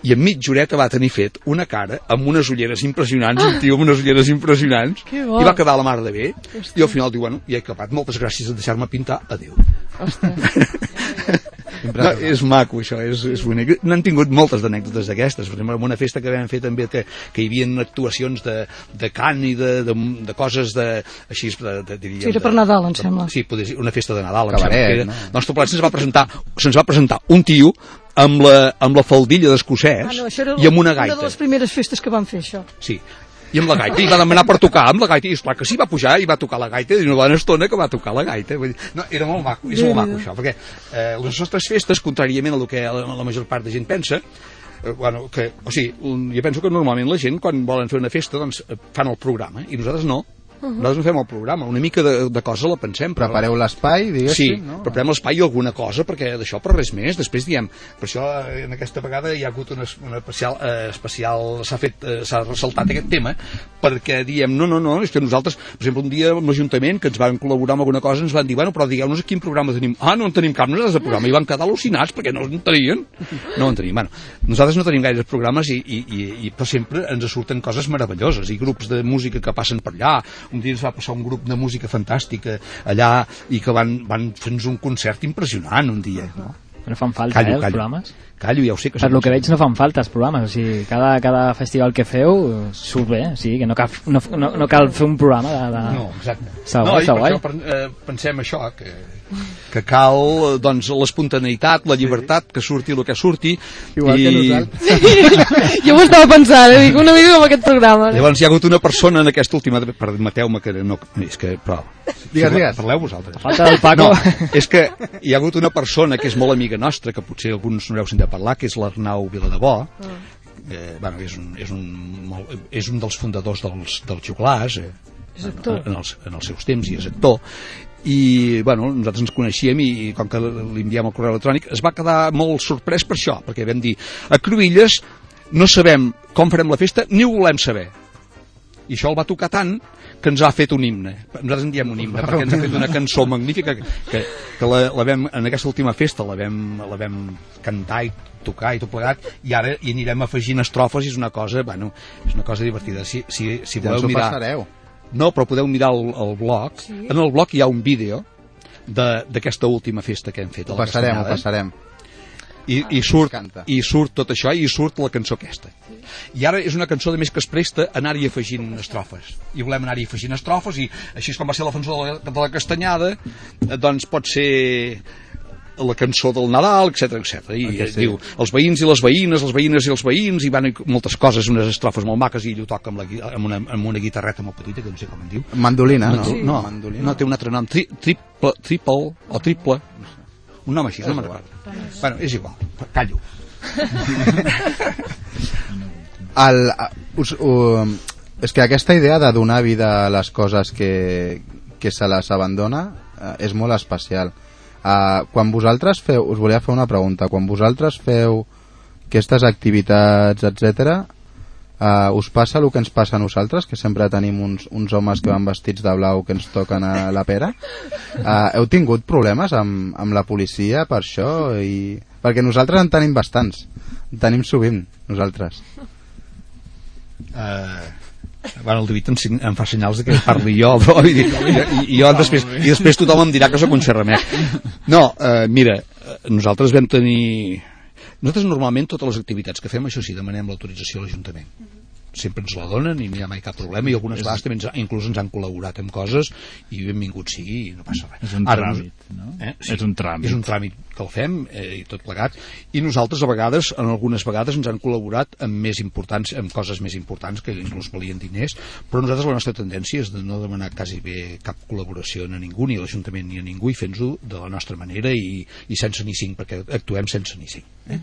i en mitja horeta va tenir fet una cara amb unes ulleres impressionants, un tio amb unes ulleres impressionants, i va quedar la mar de bé, i al final diu, bueno, ja he acabat, moltes gràcies de deixar-me pintar, adéu. No, és maco això, és, és bonic. N'han tingut moltes d'anècdotes d'aquestes. Per exemple, en una festa que vam fer també que, que hi havia actuacions de, de cant i de, de, de coses de, així, de, de, diríem, Sí, era per Nadal, em sembla. Sí, poder ser una festa de Nadal. em Cabaret, sembla que era. no? Doncs tot plegat se'ns va presentar, se'ns va presentar un tio amb la, amb la faldilla d'escocès Ah, no, i amb una una gaita. de les primeres festes que van fer, això. Sí. I amb la gaita, i va demanar per tocar amb la gaita, i esclar que sí, va pujar i va tocar la gaita, i una bona estona que va tocar la gaita. Vull dir, no, era molt maco, és molt maco això, perquè eh, les nostres festes, contràriament a lo que la, la major part de gent pensa, eh, bueno, que, o sigui, jo penso que normalment la gent, quan volen fer una festa, doncs eh, fan el programa, i nosaltres no. Nosaltres no fem el programa, una mica de, de cosa la pensem. Però... Prepareu l'espai, Sí, diguéssim, no? preparem l'espai i alguna cosa, perquè d'això per res més. Després diem, per això eh, en aquesta vegada hi ha hagut una, una especial, eh, especial s'ha fet, eh, s'ha ressaltat aquest tema, perquè diem, no, no, no, és que nosaltres, per exemple, un dia amb l'Ajuntament, que ens van col·laborar amb alguna cosa, ens van dir, bueno, però digueu-nos quin programa tenim. Ah, no en tenim cap nosaltres de programa, i van quedar al·lucinats perquè no en tenien. No en tenim. Bueno, nosaltres no tenim gaires programes i, i, i, i però sempre ens surten coses meravelloses i grups de música que passen per allà. Un dia ens va passar un grup de música fantàstica allà i que van, van fer-nos un concert impressionant un dia. No? No fan falta, Callo, eh, els callo. programes? Callo, ja ho sé que Per lo que veig no fan falta els programes, o sigui, cada, cada festival que feu eh, surt bé, o sigui, que no cal, no, no, no cal fer un programa de... de... No, exacte. Està no, guai, està per guai. això per, eh, pensem això, que, que cal eh, doncs, l'espontaneïtat, la llibertat, que surti el que surti. Igual i... que nosaltres. jo ho estava pensant, eh? dic, una mica com aquest programa. Llavors hi ha hagut una persona en aquesta última... Permeteu-me que no... És que... Però, Digues, si digues. Parleu vosaltres. Falta del Paco. No, és que hi ha hagut una persona que és molt amiga nostra, que potser alguns no n'heu sentit parlar, que és l'Arnau Viladebó, eh, bueno, és, un, és, un, és un dels fundadors dels, dels Juglars, eh, És actor. en, els, en els seus temps i és actor. I bueno, nosaltres ens coneixíem i, i com que li enviam el correu electrònic es va quedar molt sorprès per això perquè vam dir, a Cruïlles no sabem com farem la festa ni ho volem saber. I això el va tocar tant que ens ha fet un himne nosaltres en diem un himne perquè ens ha fet una cançó magnífica que, que, que la, la vam, en aquesta última festa la vam, la vam cantar i tocar i tot plegat i ara hi anirem afegint estrofes i és una cosa, bueno, és una cosa divertida si, si, si Ja voleu ens ho mirar passareu. no, però podeu mirar el, el blog. Sí. En el blog hi ha un vídeo de- d'aquesta última festa que hem fet. Ho passarem, ho passarem. I, i, surt, i surt tot això i surt la cançó aquesta. I ara és una cançó de més que es presta a anar-hi afegint estrofes. I volem anar-hi afegint estrofes i així és com va ser la cançó de la, de la Castanyada, eh, doncs pot ser la cançó del Nadal, etc etc. I Ah, que sí. sí. diu els veïns i les veïnes, les veïnes i els veïns, i van moltes coses, unes estrofes molt maques, i ell ho toca amb, la, amb, una, amb una guitarreta molt petita, que no sé com en diu. Mandolina, no? Sí. No, Mandolina. no, té un altre nom, tri, triple, triple o triple, un nom així, no me'n recordo. Bueno, és igual, callo. El, us, uh, és que aquesta idea de donar vida a les coses que, que se les abandona uh, és molt especial. Uh, quan vosaltres feu, us volia fer una pregunta, quan vosaltres feu aquestes activitats, etc, uh, us passa el que ens passa a nosaltres, que sempre tenim uns, uns homes que van vestits de blau que ens toquen a la pera? Uh, heu tingut problemes amb, amb la policia per això? I... Perquè nosaltres en tenim bastants. En tenim sovint, nosaltres. Uh, bueno, el David em, em fa senyals de que parli jo, però i, i, i, jo després, i després tothom em dirà que sóc un xerramec. No, uh, mira, eh, nosaltres vam tenir... Nosaltres normalment totes les activitats que fem, això sí, demanem l'autorització a l'Ajuntament. Sempre ens la donen i no hi ha mai cap problema i algunes vegades també ens, inclús ens han col·laborat amb coses i benvingut sigui i no passa res. És un Ara, tràmit, no? Eh? És un tràmit. És un tràmit que el fem eh, i tot plegat i nosaltres a vegades, en algunes vegades ens han col·laborat amb més importants amb coses més importants que inclús valien diners però nosaltres la nostra tendència és de no demanar quasi bé cap col·laboració a ningú ni a l'Ajuntament ni a ningú i fent-ho de la nostra manera i, i sense ni cinc perquè actuem sense ni cinc eh?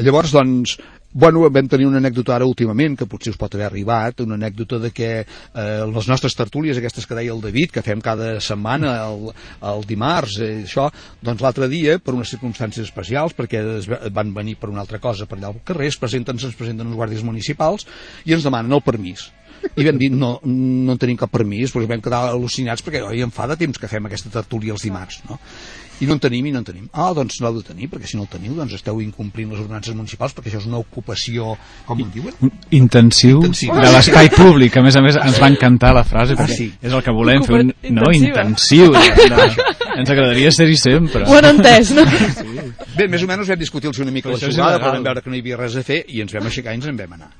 Llavors, doncs, bueno, vam tenir una anècdota ara últimament, que potser us pot haver arribat, una anècdota de que eh, les nostres tertúlies, aquestes que deia el David, que fem cada setmana, el, el dimarts, eh, això, doncs l'altre dia, per unes circumstàncies especials, perquè es va- van venir per una altra cosa per allà al carrer, es presenten, se'ns presenten uns guàrdies municipals i ens demanen el permís. I vam dir, no, no en tenim cap permís, perquè vam quedar al·lucinats, perquè oi, em fa de temps que fem aquesta tertúlia els dimarts, no? I no en tenim i no en tenim. Ah, doncs l'heu de tenir, perquè si no el teniu, doncs esteu incomplint les ordenances municipals, perquè això és una ocupació, com en diuen? intensiu, Intensiu. de l'espai públic a més a més ens va encantar la frase Ah, perquè sí. és el que volem fer un, no, Intensiva. intensiu de, de, ens agradaria ser-hi sempre Ho han entès, no? Bé, més o menys vam discutir-los una mica Però la jugada, però vam veure que no hi havia res a fer i ens vam aixecar i ens en vam anar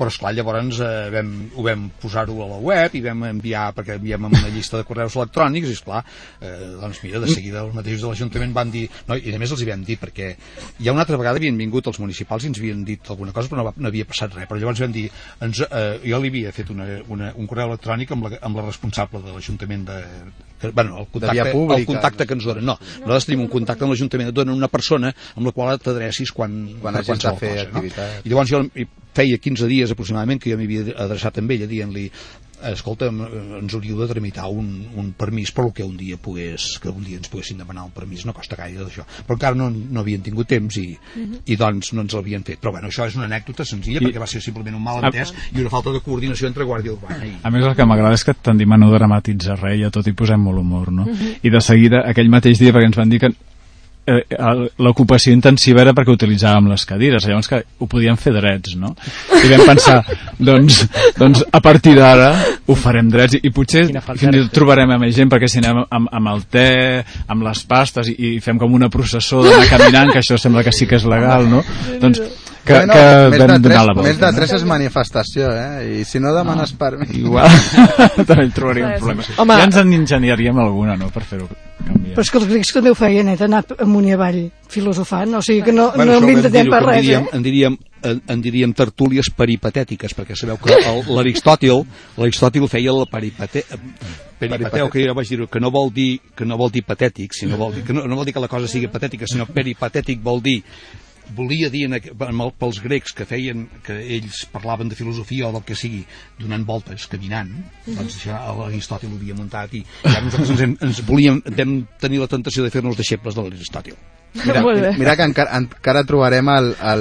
però esclar, llavors eh, vam, ho vam posar-ho a la web i vam enviar, perquè enviem amb una llista de correus electrònics i esclar, eh, doncs mira, de seguida els mateixos de l'Ajuntament van dir no, i a més els hi vam dir, perquè ja una altra vegada havien vingut els municipals i ens havien dit alguna cosa però no, va, no havia passat res, però llavors vam dir ens, eh, jo li havia fet una, una, un correu electrònic amb la, amb la responsable de l'Ajuntament de, que, bueno, el contacte, pública. el contacte que ens donen, no, nosaltres tenim un contacte amb l'Ajuntament, et donen una persona amb la qual t'adrecis quan, Quan per hagis de fer cosa, activitat. no? I llavors jo i feia 15 dies aproximadament que jo m'havia adreçat amb ella dient-li escolta, ens hauríeu de tramitar un, un permís per lo que un dia pogués, que un dia ens poguessin demanar un permís, no costa gaire d'això, però encara no, no havien tingut temps i, Mhm. i doncs no ens l'havien fet, però bueno, això és una anècdota senzilla I- perquè va ser simplement un malentès i una falta de coordinació entre Guàrdia Urbana i, A més, el que m'agrada és que tendim a no dramatitzar res i a tot hi posem molt humor, no? Mhm. I de seguida, aquell mateix dia, perquè ens van dir que eh, el- l'ocupació intensiva era perquè utilitzàvem les cadires, llavors que ho podíem fer drets, no? I vam pensar, doncs, doncs a partir d'ara ho farem drets i, i potser fins i tot trobarem a més gent perquè si anem amb, amb el te, amb les pastes i, i fem com una processó d'anar caminant, que això sembla que sí que és legal, no? Doncs que, Bueno, que més, vam de donar tres, la volta. més de no? tres és manifestació, eh? I si no demanes permís... Igual, també hi trobaríem Res. problemes. Home. Ja ens en enginyaríem alguna, no?, per fer-ho canviar. Però és que els grecs també ho feien, eh, d'anar amunt i avall filosofant, o sigui que no, Bueno, no això en vam intentem dir-ho, per res, diríem, eh? en diríem, en, en diríem tertúlies peripatètiques, perquè sabeu que l'Aristòtil l'Aristòtil feia la peripate, peripateu, que jo vaig dir que no vol dir que no vol dir patètic, sinó vol dir, que no, no vol dir que la cosa sigui patètica, sinó peripatètic vol dir volia dir en, amb el, pels grecs que feien que ells parlaven de filosofia o del que sigui donant voltes, caminant doncs això l'Aristòtil ho havia muntat i, ara nosaltres ens, hem, ens volíem vam tenir la tentació de fer-nos deixebles de l'Aristòtil Mira, mira, que encara, encara trobarem el, el,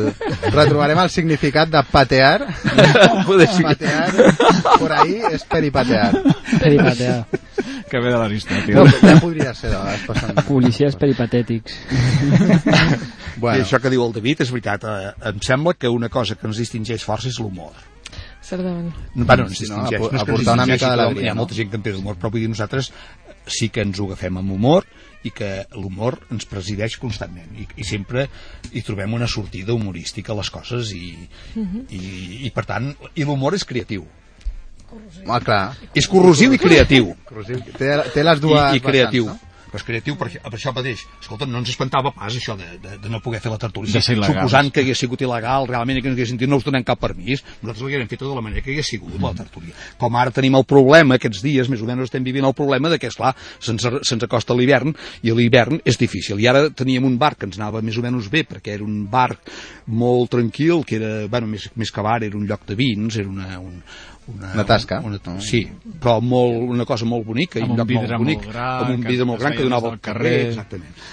retrobarem el significat de patear. Patear, por ahí és peripatear. Peripatear. Que ve de l'Aristòtil. No, ja podria ser de vegades passant. Policies peripatètics. Bueno. I això que diu el David és veritat, eh, em sembla que una cosa que ens distingeix força és l'humor. Certament. Bueno, ens Sí, no? distingeix. Apo- no aportar una mica d'alegria, Hi ha molta gent que en té d'humor, però vull dir, nosaltres sí que ens ho agafem amb humor i que l'humor ens presideix constantment i, i sempre hi trobem una sortida humorística a les coses i, Mhm. i, i per tant, i l'humor és creatiu. Ah, clar. És corrosiu i creatiu. Corrosiu. Té, té les dues I, i creatiu. vessants, Però és creatiu per, per això mateix. Escolta, no ens espantava pas això de, de, de no poder fer la tertúlia. De ser il·legals. Suposant que hagués sigut il·legal, realment, i que no haguessin dit no us donem cap permís, nosaltres l'haguem fet de la manera que hagués sigut la tertúlia. Com ara tenim el problema, aquests dies, més o menys estem vivint el problema de que, esclar, se'ns se'ns acosta l'hivern, i l'hivern és difícil. I ara teníem un bar que ens anava més o menys bé, perquè era un bar molt tranquil, que era, bueno, més, més que bar, era un lloc de vins, era una, un, una, Una tasca. Una, sí, però molt, una cosa molt bonica, Amb un vidre molt bonic, molt gran, amb un vidre molt gran que donava al carrer, carrer. exactament.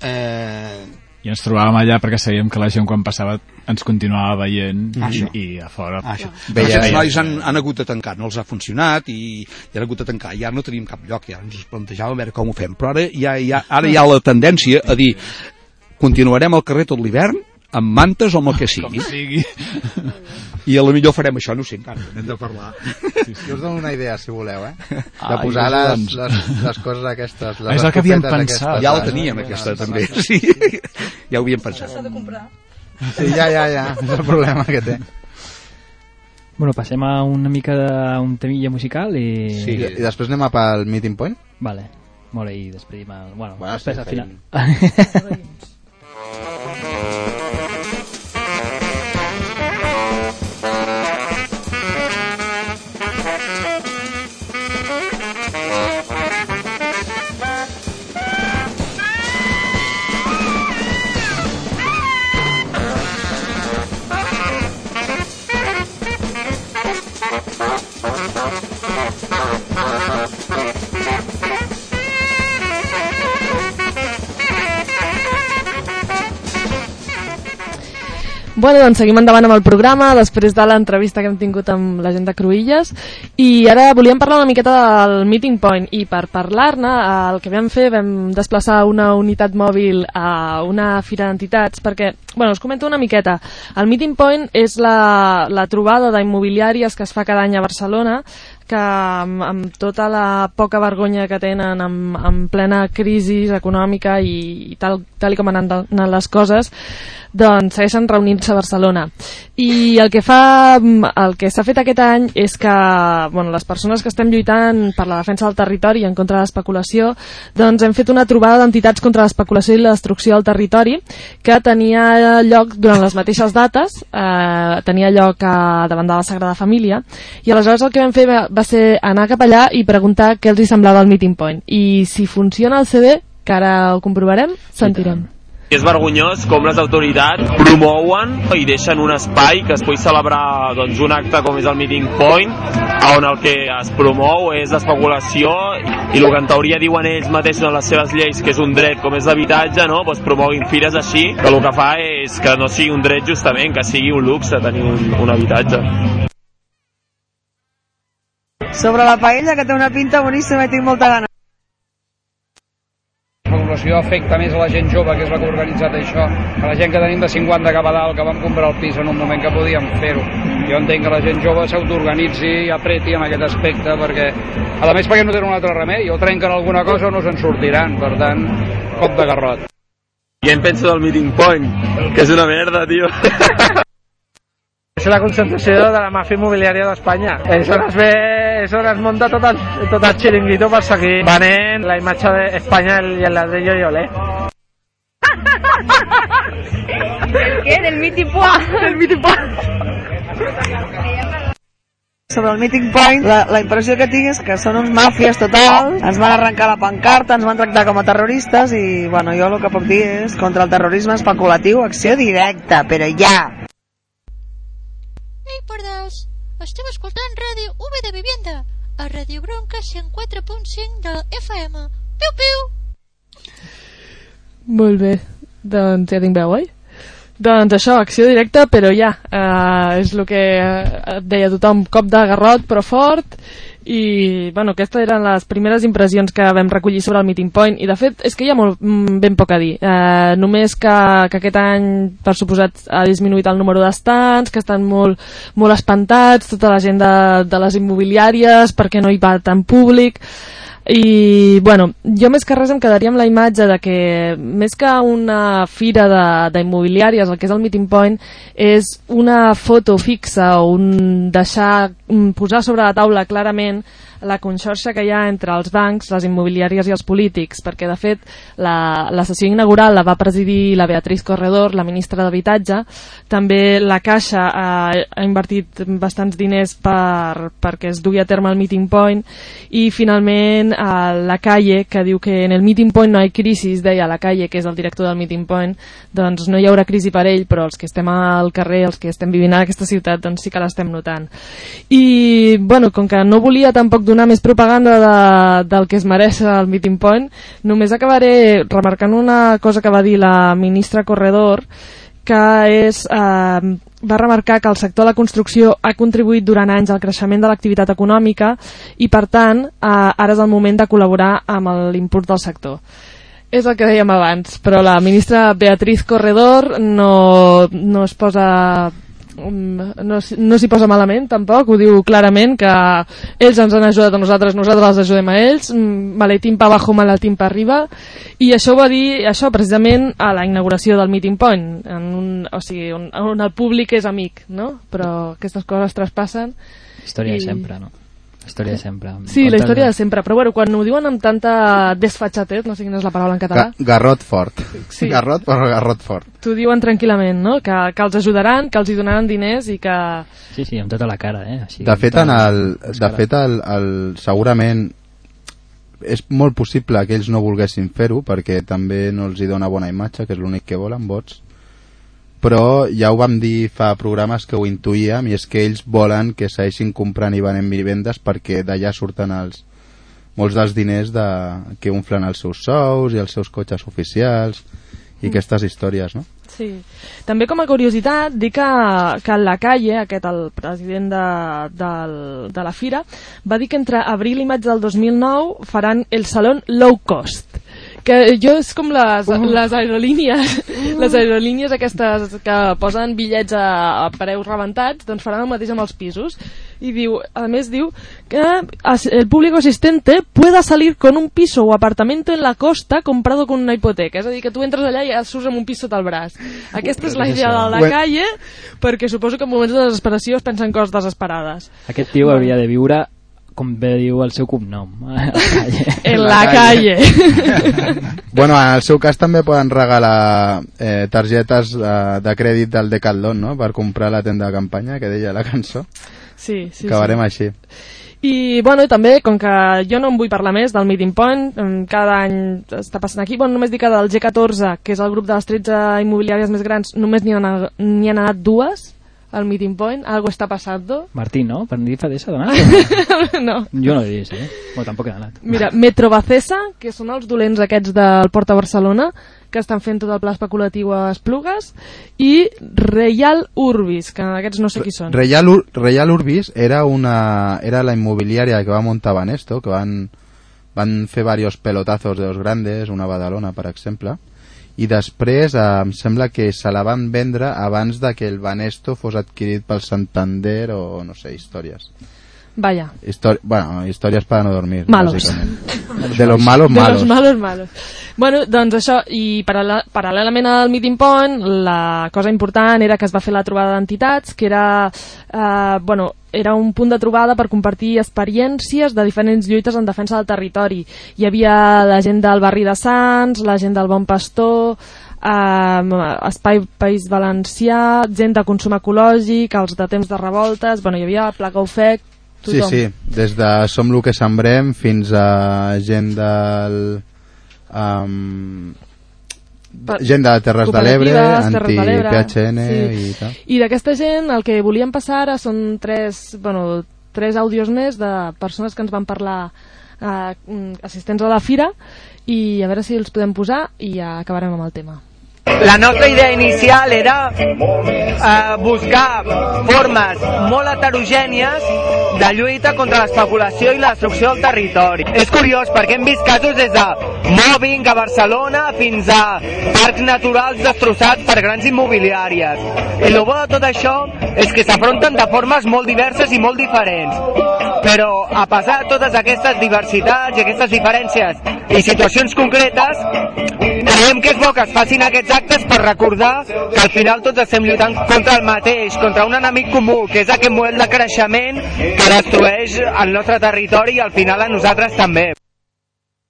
Eh, I ens trobàvem allà perquè sabíem que la gent quan passava ens continuava veient i, Això. i a fora Ah, això. veia, els nois han, han hagut de tancar, no els ha funcionat i, i han hagut de tancar, i ara no tenim cap lloc, i ara ens plantejàvem a veure com ho fem, però ara hi ha, ara hi ha la tendència a dir continuarem al carrer tot l'hivern amb mantes o amb el que sigui. sigui. I a lo millor farem això, no ho sé, encara, hem de parlar. Jo us dono una idea, si voleu, eh? De Ai, posar les, doncs. les, les coses aquestes. Les És el que havíem pensat. Ja la teníem, aquesta, també. Sí, ja ho havíem pensat. S'ha de comprar. Sí, ja, ja, ja. És el problema que té. Bueno, passem a una mica de un temilla musical i... Sí. I, després anem a pel meeting point? Vale. Molt bé, i el... Bueno, Bueno, després sí, al final. Bueno, doncs seguim endavant amb el programa després de l'entrevista que hem tingut amb la gent de Cruïlles. I ara volíem parlar una miqueta del Meeting Point i per parlar-ne el que vam fer vam desplaçar una unitat mòbil a una fira d'entitats perquè, bueno, us comento una miqueta. El Meeting Point és la, la trobada d'immobiliàries que es fa cada any a Barcelona que amb, amb tota la poca vergonya que tenen amb, amb plena crisi econòmica i, i tal, tal com han anat les coses doncs segueixen reunint-se a Barcelona. I el que fa el que s'ha fet aquest any és que bueno, les persones que estem lluitant per la defensa del territori i en contra de l'especulació doncs hem fet una trobada d'entitats contra l'especulació i la destrucció del territori que tenia lloc durant les mateixes dates eh, tenia lloc a, davant de la Sagrada Família i aleshores el que vam fer va, va ser anar cap allà i preguntar què els hi semblava el meeting point. I si funciona el CD que ara ho comprovarem, sentirem és vergonyós com les autoritats promouen i deixen un espai que es pugui celebrar doncs, un acte com és el Meeting Point on el que es promou és l'especulació i el que en teoria diuen ells mateixos en les seves lleis que és un dret com és l'habitatge no? doncs promoguin fires així que el que fa és que no sigui un dret justament que sigui un luxe tenir un, un habitatge Sobre la paella, que té una pinta boníssima i tinc molta gana. L'especulació afecta més a la gent jove, que és la que ha organitzat això, a la gent que tenim de 50 cap a dalt, que vam comprar el pis en un moment que podíem fer-ho. Jo entenc que la gent jove s'autoorganitzi i apreti en aquest aspecte, perquè, a més perquè no tenen un altre remei, o trenquen alguna cosa o no se'n sortiran, per tant, cop de garrot. Què en penso del Meeting Point? Que és una merda, tio. És la concentració de la màfia immobiliària d'Espanya. És on es ve, és on es munta tot el, tot el xiringuito per seguir venent la imatge d'Espanya i el ladrillo i olé. Què? Del meeting point? Del meeting point. Sobre el meeting point, la, la impressió que tinc és que són uns màfies total, ens van arrencar la pancarta, ens van tractar com a terroristes i, bueno, jo el que puc dir és contra el terrorisme especulatiu, acció directa, però ja. Pardals! Esteu escoltant ràdio V de Vivienda a Ràdio Bronca 104.5 de FM. Piu, piu! Molt bé, doncs ja tinc veu, oi? Doncs això, acció directa, però ja, eh, és el que eh, deia tothom, cop de garrot però fort, i bueno, aquestes eren les primeres impressions que vam recollir sobre el Meeting Point, i de fet és que hi ha molt, mm, ben poc a dir, eh, només que, que aquest any, per suposat, ha disminuït el número d'estants, que estan molt, molt espantats, tota la gent de, de les immobiliàries, perquè no hi va tant públic, i bueno, jo més que res em quedaria amb la imatge de que més que una fira d'immobiliàries, el que és el Meeting Point és una foto fixa o un deixar posar sobre la taula clarament la conxorxa que hi ha entre els bancs, les immobiliàries i els polítics, perquè de fet la, la sessió inaugural la va presidir la Beatriz Corredor, la ministra d'Habitatge, també la Caixa ha, ha invertit bastants diners per, perquè es dugui a terme el Meeting Point i finalment la Calle, que diu que en el Meeting Point no hi ha crisi, deia la Calle, que és el director del Meeting Point, doncs no hi haurà crisi per ell, però els que estem al carrer, els que estem vivint a aquesta ciutat, doncs sí que l'estem notant. I, bueno, com que no volia tampoc donar més propaganda de, del que es mereix el Meeting Point, només acabaré remarcant una cosa que va dir la ministra Corredor, que és, eh, va remarcar que el sector de la construcció ha contribuït durant anys al creixement de l'activitat econòmica i, per tant, eh, ara és el moment de col·laborar amb l'impuls del sector. És el que dèiem abans, però la ministra Beatriz Corredor no, no es posa no, s- no s'hi posa malament tampoc, ho diu clarament que ells ens han ajudat a nosaltres, nosaltres els ajudem a ells mm, maletín pa abajo, maletín pa arriba i això ho va dir això precisament a la inauguració del Meeting Point en un, o sigui, on, on el públic és amic no? però aquestes coses traspassen Història I- sempre, no? Història de sempre. Sí, la història de sempre, però bueno, quan ho diuen amb tanta desfatxatez, no sé quina és la paraula en català, Ga garrot fort. Sí. Garrot, però garrot fort. t'ho diuen tranquil·lament, no? Que, que els ajudaran, que els hi donaran diners i que... Sí, sí, amb tota la cara, eh? Així, De fet, en el, de fet el, el, segurament és molt possible que ells no volguessin fer-ho perquè també no els hi dona bona imatge, que és l'únic que volen, vots. Però ja ho vam dir fa programes que ho intuïem i és que ells volen que segueixin comprant i venent vivendes perquè d'allà surten els, molts dels diners de, que unflen els seus sous i els seus cotxes oficials i Mm. aquestes històries, no? Sí. També com a curiositat, dir que, que en la calle, aquest, el president de, del, de la Fira, va dir que entre abril i maig del 2009 faran el salón low cost que jo és com les, les aerolínies les aerolínies aquestes que posen bitllets a, a preus rebentats doncs faran el mateix amb els pisos Y diu, además diu que el público asistente pueda salir con un piso o apartamento en la costa comprado con una hipoteca. És a dir, que tu entres allà i ja surts amb un pis sota el braç. Aquesta és la idea de la calle, perquè suposo que en moments de desesperació es pensen coses desesperades. Aquest tio hauria de viure com bé diu el seu cognom. En la calle. Bueno, en el seu cas també poden regalar eh, targetes de, de crèdit del Decathlon, no?, per comprar la tenda de campanya, que deia la cançó. Sí, sí, Acabarem sí. així. I, bueno, i també, com que jo no em vull parlar més del Meeting Point, cada any està passant aquí, bueno, només dic que del G14, que és el grup de les 13 immobiliàries més grans, només n'hi han, han anat dues al Meeting Point, algo està passando. Martí, no? Per dir fa d'essa d'anar? no. Jo no he vist, eh? Bueno, tampoc he anat. Mira, Metrobacesa, que són els dolents aquests del Port a Barcelona, que estan fent tot el pla especulatiu a Esplugues, i Reial Urbis, que aquests no sé qui són. Reial, Ur Reial Urbis era, una, era la inmobiliària que va muntar Banesto, que van, van fer varios pelotazos de los grandes, una Badalona, per exemple, i després eh, em sembla que se la van vendre abans de que el Banesto fos adquirit pel Santander o no sé, històries. Vaya. Histori bueno, històries para no dormir, Malos. De los malos, De malos. los malos, malos. Bueno, doncs això, i paral·le- paral·lelament al Meeting Point, la cosa important era que es va fer la trobada d'entitats, que era, eh, bueno, era un punt de trobada per compartir experiències de diferents lluites en defensa del territori. Hi havia la gent del barri de Sants, la gent del Bon Pastor, eh, Espai País Valencià, gent de consum ecològic, els de temps de revoltes, bueno, hi havia Placa Ofec, Sí, tothom. sí, des de Som lo que sembrem fins a gent del... Um, Gent de Terres de l'Ebre, cooperatives, Terres de l'Ebre, anti-PHN sí. i tal. I d'aquesta gent el que volíem passar ara són tres, bueno, tres àudios més de persones que ens van parlar eh, mm, assistents a la fira i a veure si els podem posar i ja acabarem amb el tema. La nostra idea inicial era eh, buscar formes molt heterogènies de lluita contra l'especulació i la destrucció del territori. És curiós perquè hem vist casos des de mobbing a Barcelona fins a parcs naturals destrossats per grans immobiliàries. I el bo de tot això és que s'afronten de formes molt diverses i molt diferents. Però a pesar de totes aquestes diversitats i aquestes diferències i situacions concretes, creiem que és bo que es facin aquests actes per recordar que al final tots estem lluitant contra el mateix, contra un enemic comú, que és aquest model de creixement que destrueix el nostre territori i al final a nosaltres també.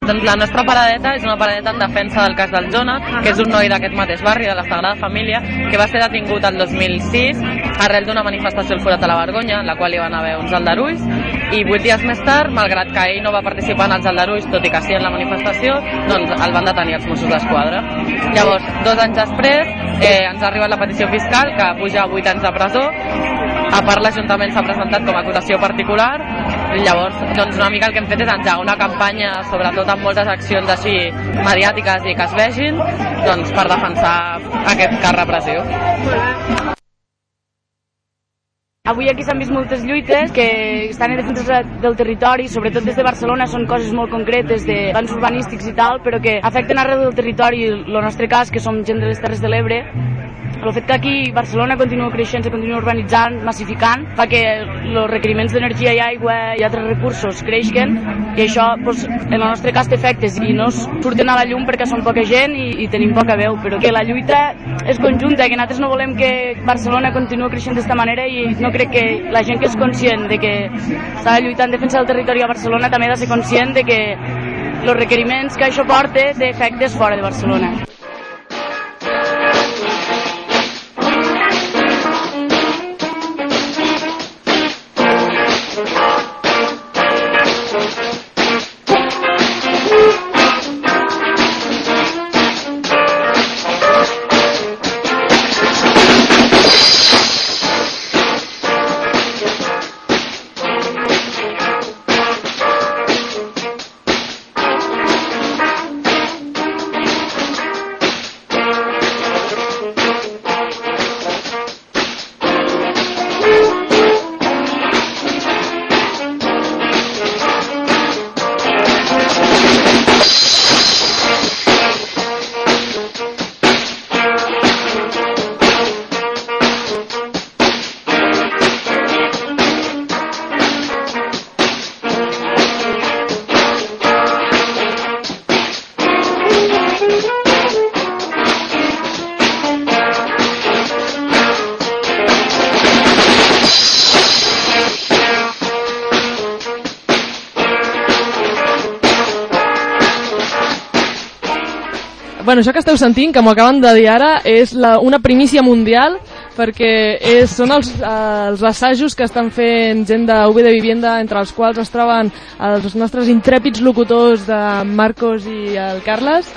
Doncs la nostra paradeta és una paradeta en defensa del cas del Jona, que és un noi d'aquest mateix barri, de la Sagrada Família, que va ser detingut el 2006 arrel d'una manifestació al Forat de la Vergonya, en la qual hi van haver uns aldarulls, i vuit dies més tard, malgrat que ell no va participar en els aldarulls, tot i que sí en la manifestació, doncs el van detenir els Mossos d'Esquadra. Llavors, dos anys després, eh, ens ha arribat la petició fiscal, que puja a vuit anys de presó, a part l'Ajuntament s'ha presentat com a acusació particular llavors doncs una mica el que hem fet és engegar una campanya sobretot amb moltes accions així mediàtiques i que es vegin doncs per defensar aquest cas repressiu. Avui aquí s'han vist moltes lluites que estan en defensa del territori, sobretot des de Barcelona, són coses molt concretes de plans urbanístics i tal, però que afecten arreu del territori, el nostre cas, que som gent de les Terres de l'Ebre, el fet que aquí Barcelona continua creixent, se continua urbanitzant, massificant, fa que els requeriments d'energia i aigua i altres recursos creixen i això doncs, en el nostre cas té efectes i no surten a la llum perquè som poca gent i, i tenim poca veu, però que la lluita és conjunta, que nosaltres no volem que Barcelona continua creixent d'esta manera i no crec que la gent que és conscient de que està lluitant en defensa del territori a Barcelona també ha de ser conscient de que els requeriments que això porta té efectes fora de Barcelona. Bueno, això que esteu sentint, que m'ho acaben de dir ara, és la, una primícia mundial perquè és, són els, eh, els assajos que estan fent gent de UB de Vivienda, entre els quals es troben els nostres intrèpids locutors de Marcos i el Carles.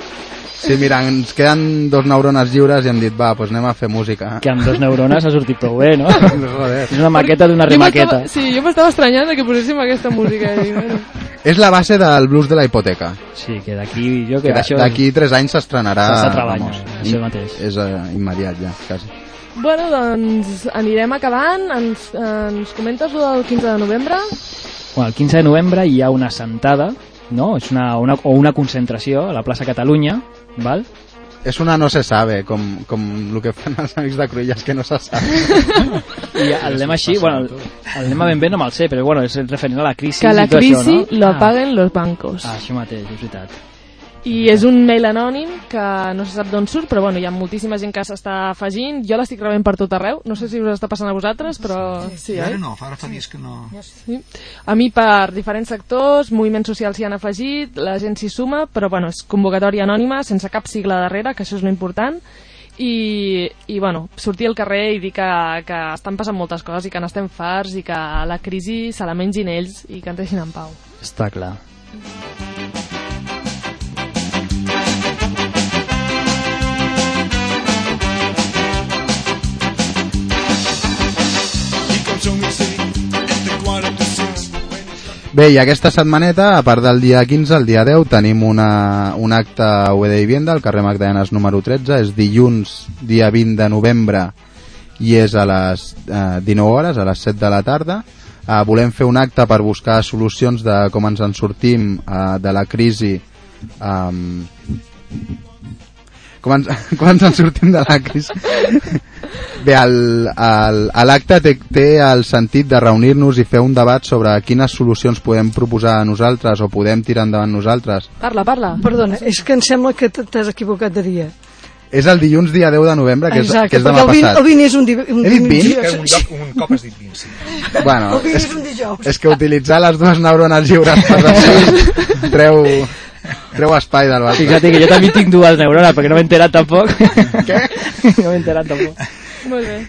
Sí, mira, ens queden dos neurones lliures i hem dit, va, doncs anem a fer música. Que amb dos neurones ha sortit prou bé, no? Joder. És una maqueta d'una remaqueta. Sí, jo m'estava estranyant de que poséssim aquesta música. I, dic, bueno. És la base del blues de la hipoteca. Sí, que d'aquí jo que Que. D'aquí tres anys s'estrenarà... Passa treball, vamos, això i- mateix. És uh, immediat ja, quasi. Bueno, doncs anirem acabant. Ens, ens comentes lo del 15 de novembre? Bueno, el 15 de novembre hi ha una sentada, no? És una, una, o una concentració a la plaça Catalunya, val? És una no se sabe, com, com el que fan els amics de Cruïlles, que no se sabe. I el lema així, bueno, el, el lema ben bé no me'l sé, però bueno, és referent a la crisi Que la i tot crisi això, no? lo paguen los bancos. Ah, això mateix, és veritat. I és un mail anònim que no se sap d'on surt, però bueno, hi ha moltíssima gent que s'està afegint. Jo l'estic rebent per tot arreu. No sé si us està passant a vosaltres, però sí, Jo oi? ara no, ara fa dies que no... Sí. A mi per diferents sectors, moviments socials s'hi han afegit, la gent s'hi suma, però bueno, és convocatòria anònima, sense cap sigla darrere, que això és lo important, i, i bueno, sortir al carrer i dir que, que estan passant moltes coses i que n'estem farts i que la crisi se la mengin ells i que ens deixin en pau. Està clar. Bé, i aquesta setmaneta, a part del dia 15, el dia 10, tenim una, un acte a UB de Vivienda, al carrer Magdalenes número 13, és dilluns, dia 20 de novembre, i és a les eh, 19 hores, a les 7 de la tarda. Eh, volem fer un acte per buscar solucions de com ens en sortim eh, de la crisi eh, com ens, com ens en sortim de la crisi bé, l'acte té, té el sentit de reunir-nos i fer un debat sobre quines solucions podem proposar a nosaltres o podem tirar endavant nosaltres Parla, parla. Perdona, és que em sembla que t'has equivocat de dia. és el dilluns dia 10 de novembre que és, Exacte, que és demà el 20, passat el 20 és un, di, un He dit 20? dijous. Que un, lloc, un cop has dit 20, sí. bueno, El 20 és, és un dijous. és que utilitzar les dues neurones lliures per després treu, treu espai del Barça Fíjate que jo també tinc dues neurones perquè no m'he enterat tampoc. Què? no m'he enterat tampoc. Molt bé.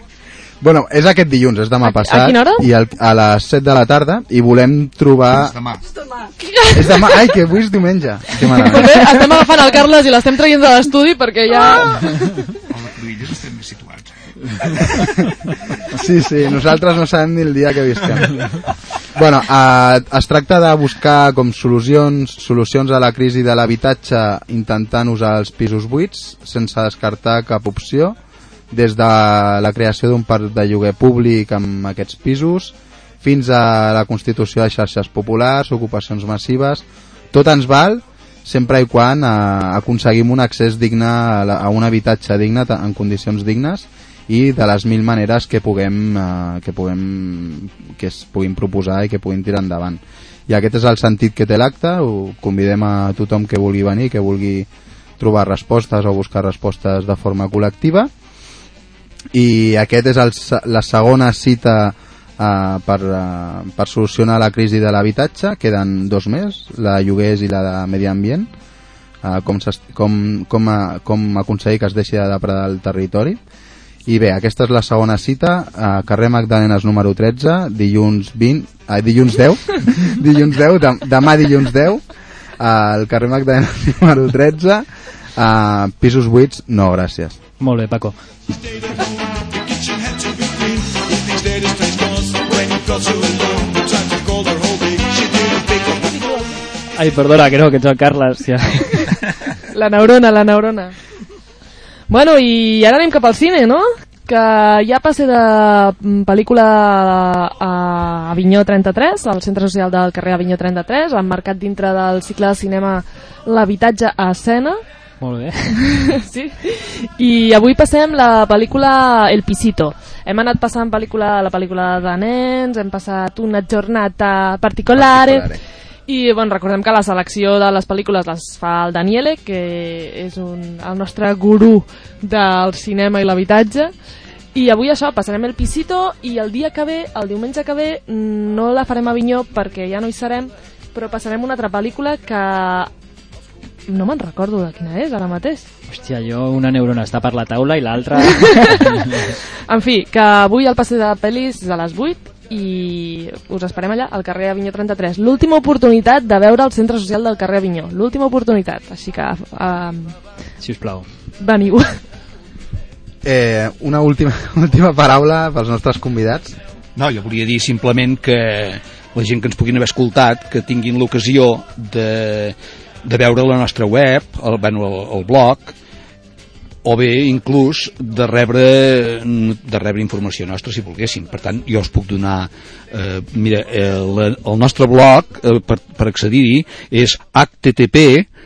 Bueno, és aquest dilluns, és demà passat. quina hora? I el, a les 7 de la tarda, i volem trobar... És demà. És demà. Ai, que avui és diumenge. Que Molt m'agrada. bé, estem agafant el Carles i l'estem traient de l'estudi perquè ja... A la Cruïlles estem més situats. Sí, sí, nosaltres no sabem ni el dia que visquem. Bueno, eh, es tracta de buscar com solucions, solucions a la crisi de l'habitatge intentant usar els pisos buits sense descartar cap opció des de la creació d'un parc de lloguer públic amb aquests pisos fins a la constitució de xarxes populars, ocupacions massives, tot ens val sempre i quan eh, aconseguim un accés digne a, la, a un habitatge digne en condicions dignes i de les mil maneres que puguem, eh, que puguem que es puguin proposar i que puguin tirar endavant. I aquest és el sentit que té l'acte ho convidem a tothom que vulgui venir que vulgui trobar respostes o buscar respostes de forma col·lectiva. I aquest és el, la segona cita uh, per, uh, per solucionar la crisi de l'habitatge. Queden dos més, la de lloguers i la de medi ambient. Uh, com, com, com, a, com aconseguir que es deixi de depredar el territori i bé, aquesta és la segona cita a carrer Magdalenes número 13 dilluns 20 ah, dilluns 10 dilluns 10, dem demà dilluns 10 al carrer Magdalenes número 13 a pisos buits, no gràcies Molt bé, Paco. Ai, perdona, que no, que ets el Carles. Ja. La neurona, la neurona. Bueno, i ara anem cap al cine, no? Que ja passé de mm, pel·lícula a Avinyó 33, al centre social del carrer Avinyó 33, emmarcat dintre del cicle de cinema L'habitatge a escena. Molt bé. sí. I avui passem la pel·lícula El Pisito. Hem anat passant pel·lícula, la pel·lícula de nens, hem passat una jornada particolare, Particolare. I bueno, recordem que la selecció de les pel·lícules les fa el Daniele, que és un, el nostre gurú del cinema i l'habitatge. I avui això, passarem el Pisito i el dia que ve, el diumenge que ve, no la farem a Avinyó perquè ja no hi serem, però passarem una altra pel·lícula que no me'n recordo de quina és ara mateix. Hòstia, jo una neurona està per la taula i l'altra... En fi, que avui el passeig de pel·lis és a les 8 i us esperem allà al carrer Avinyó 33. L'última oportunitat de veure el centre social del carrer Avinyó. L'última oportunitat, així que um, si us plau. veniu. Eh, una última, última paraula pels nostres convidats. No, jo volia dir simplement que la gent que ens puguin haver escoltat, que tinguin l'ocasió de, de veure la nostra web, el, bueno, el, el blog, o bé inclús de rebre, de rebre informació nostra si volguessin. Per tant, jo us puc donar... Eh, mira, el, el nostre blog eh, per, per accedir-hi és http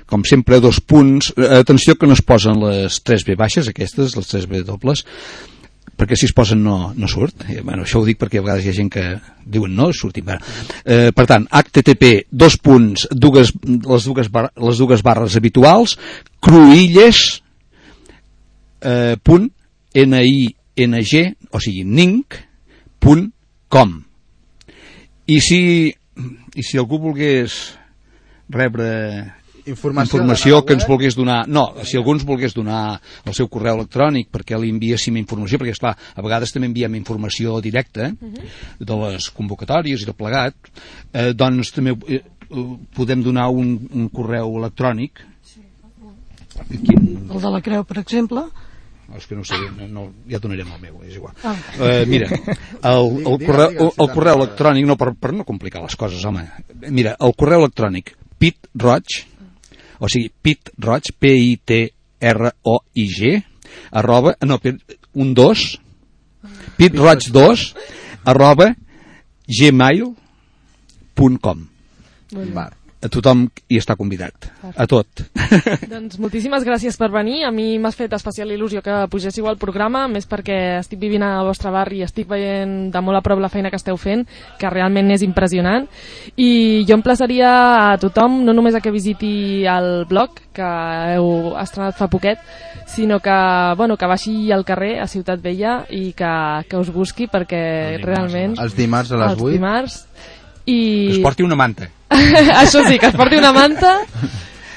com sempre dos punts eh, atenció que no es posen les 3 B baixes aquestes, les 3 B dobles perquè si es posen no, no surt eh, bueno, això ho dic perquè a vegades hi ha gent que diuen no, bueno. eh, per tant, http dos punts dues, les, dues bar, les dues barres habituals cruïlles eh, punt n-i-n-g o sigui ning punt com i si i si algú volgués rebre Informació informació de que ens volgués donar no, si algú ens volgués donar el seu correu electrònic perquè li enviéssim informació perquè esclar, a vegades també enviem informació directa de les convocatòries i del plegat eh, doncs també eh, eh, podem donar un, un correu electrònic Quin? El de la creu, per exemple. És que no ho sé, no, no, ja donarem el meu, és igual. Ah. Eh, mira, el, el, correu, el, el correu electrònic, no, per, per no complicar les coses, home, mira, el correu electrònic pitroig, o sigui, pitroig, P-I-T-R-O-I-G, arroba, no, un dos, pitroig2, arroba, gmail.com. Val. A tothom hi està convidat, a tot. doncs moltíssimes gràcies per venir. A mi m'ha fet especial il·lusió que pugéssiu al programa, més perquè estic vivint al vostre barri i estic veient de molt a prop la feina que esteu fent, que realment és impressionant. I jo emplaçaria a tothom, no només a que visiti el blog, que heu estrenat fa poquet, sinó que, bueno, que baixi al carrer, a Ciutat Vella, i que, que us busqui, perquè realment... Els dimarts a les Els 8. dimarts. I... Que es porti una manta. Això sí, que es porti una manta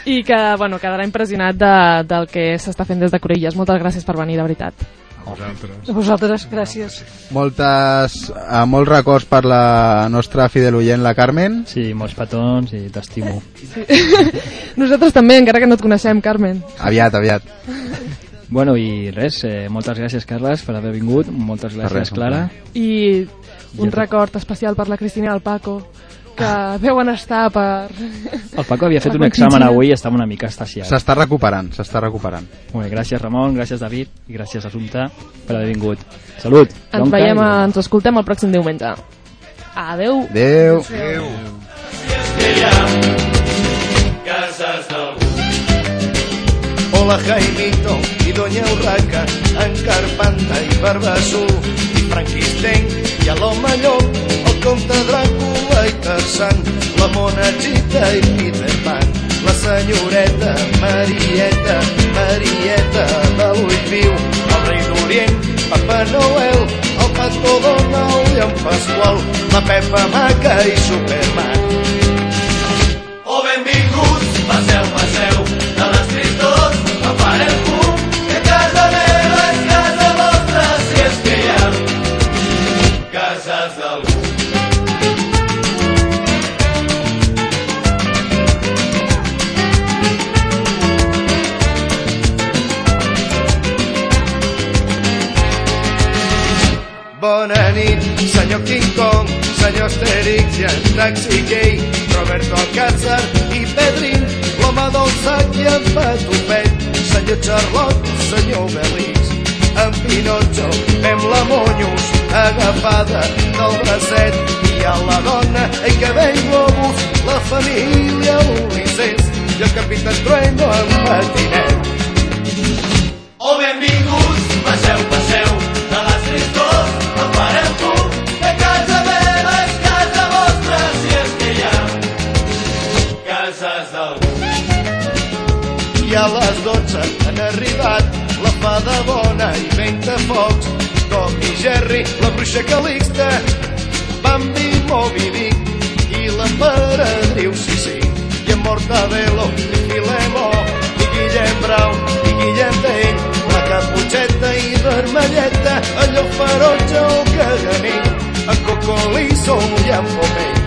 i que bueno, quedarà impressionat de, del que s'està fent des de Cruïlles. Moltes gràcies per venir, de veritat. A vosaltres. A vosaltres, gràcies. Moltes, eh, molts records per la nostra fidel oient, la Carmen. Sí, molts petons i t'estimo. Sí. Nosaltres també, encara que no et coneixem, Carmen. Aviat, aviat. Bueno, i res, eh, moltes gràcies, Carles, per haver vingut. Moltes gràcies, res, Clara. I un record especial per la Cristina i el Paco, que deuen estar per... El Paco havia fet un examen avui i estava una mica estasiat. S'està recuperant, s'està recuperant. Molt bé, gràcies Ramon, gràcies David i gràcies Assumpta per haver vingut. Salut! Ens veiem, i- ens escoltem el pròxim diumenge. Adeu. Adeu. Casas d'algú. Hola Jaimito i Doña Urraca, en Carpanta i Barbassó, i Franquistenc i a l'home llop, el comte Dràcula i Tarzan, la monachita i Peter Pan, la senyoreta Marieta, Marieta de l'ull viu, el rei d'Orient, Papa Noel, el Pato Donald i en Pasqual, la Pepa Maca i Superman. Oh, benvinguts, passeu, cases d'algú. Bona nit, senyor King Kong, senyor Asterix i en Taxi Gay, Roberto Alcázar i Pedrin, l'home del sac i en Patupet, senyor Charlot, senyor Belix, en Pinotxo, fem la Monyos, agafada del bracet, i a la dona, que ven globus, la família Ulisses, i el capità Trueno en patinet. Oh, benvinguts, passeu, passeu, de les tristors, no farem tu, que casa meva és casa vostra, si és que hi ha cases d'algú. I a les dotze han arribat la fada bona i Ventafocs, Tom i Jerry, la bruixa Calixta, Bambi, Moby Dick i l'emperadriu Sissi, i en Mortadelo, i Vilemo, i Guillem Brown, i Guillem Tell, la caputxeta i vermelleta, allò ferotge o caganí, a Cocolizo i en Pomell.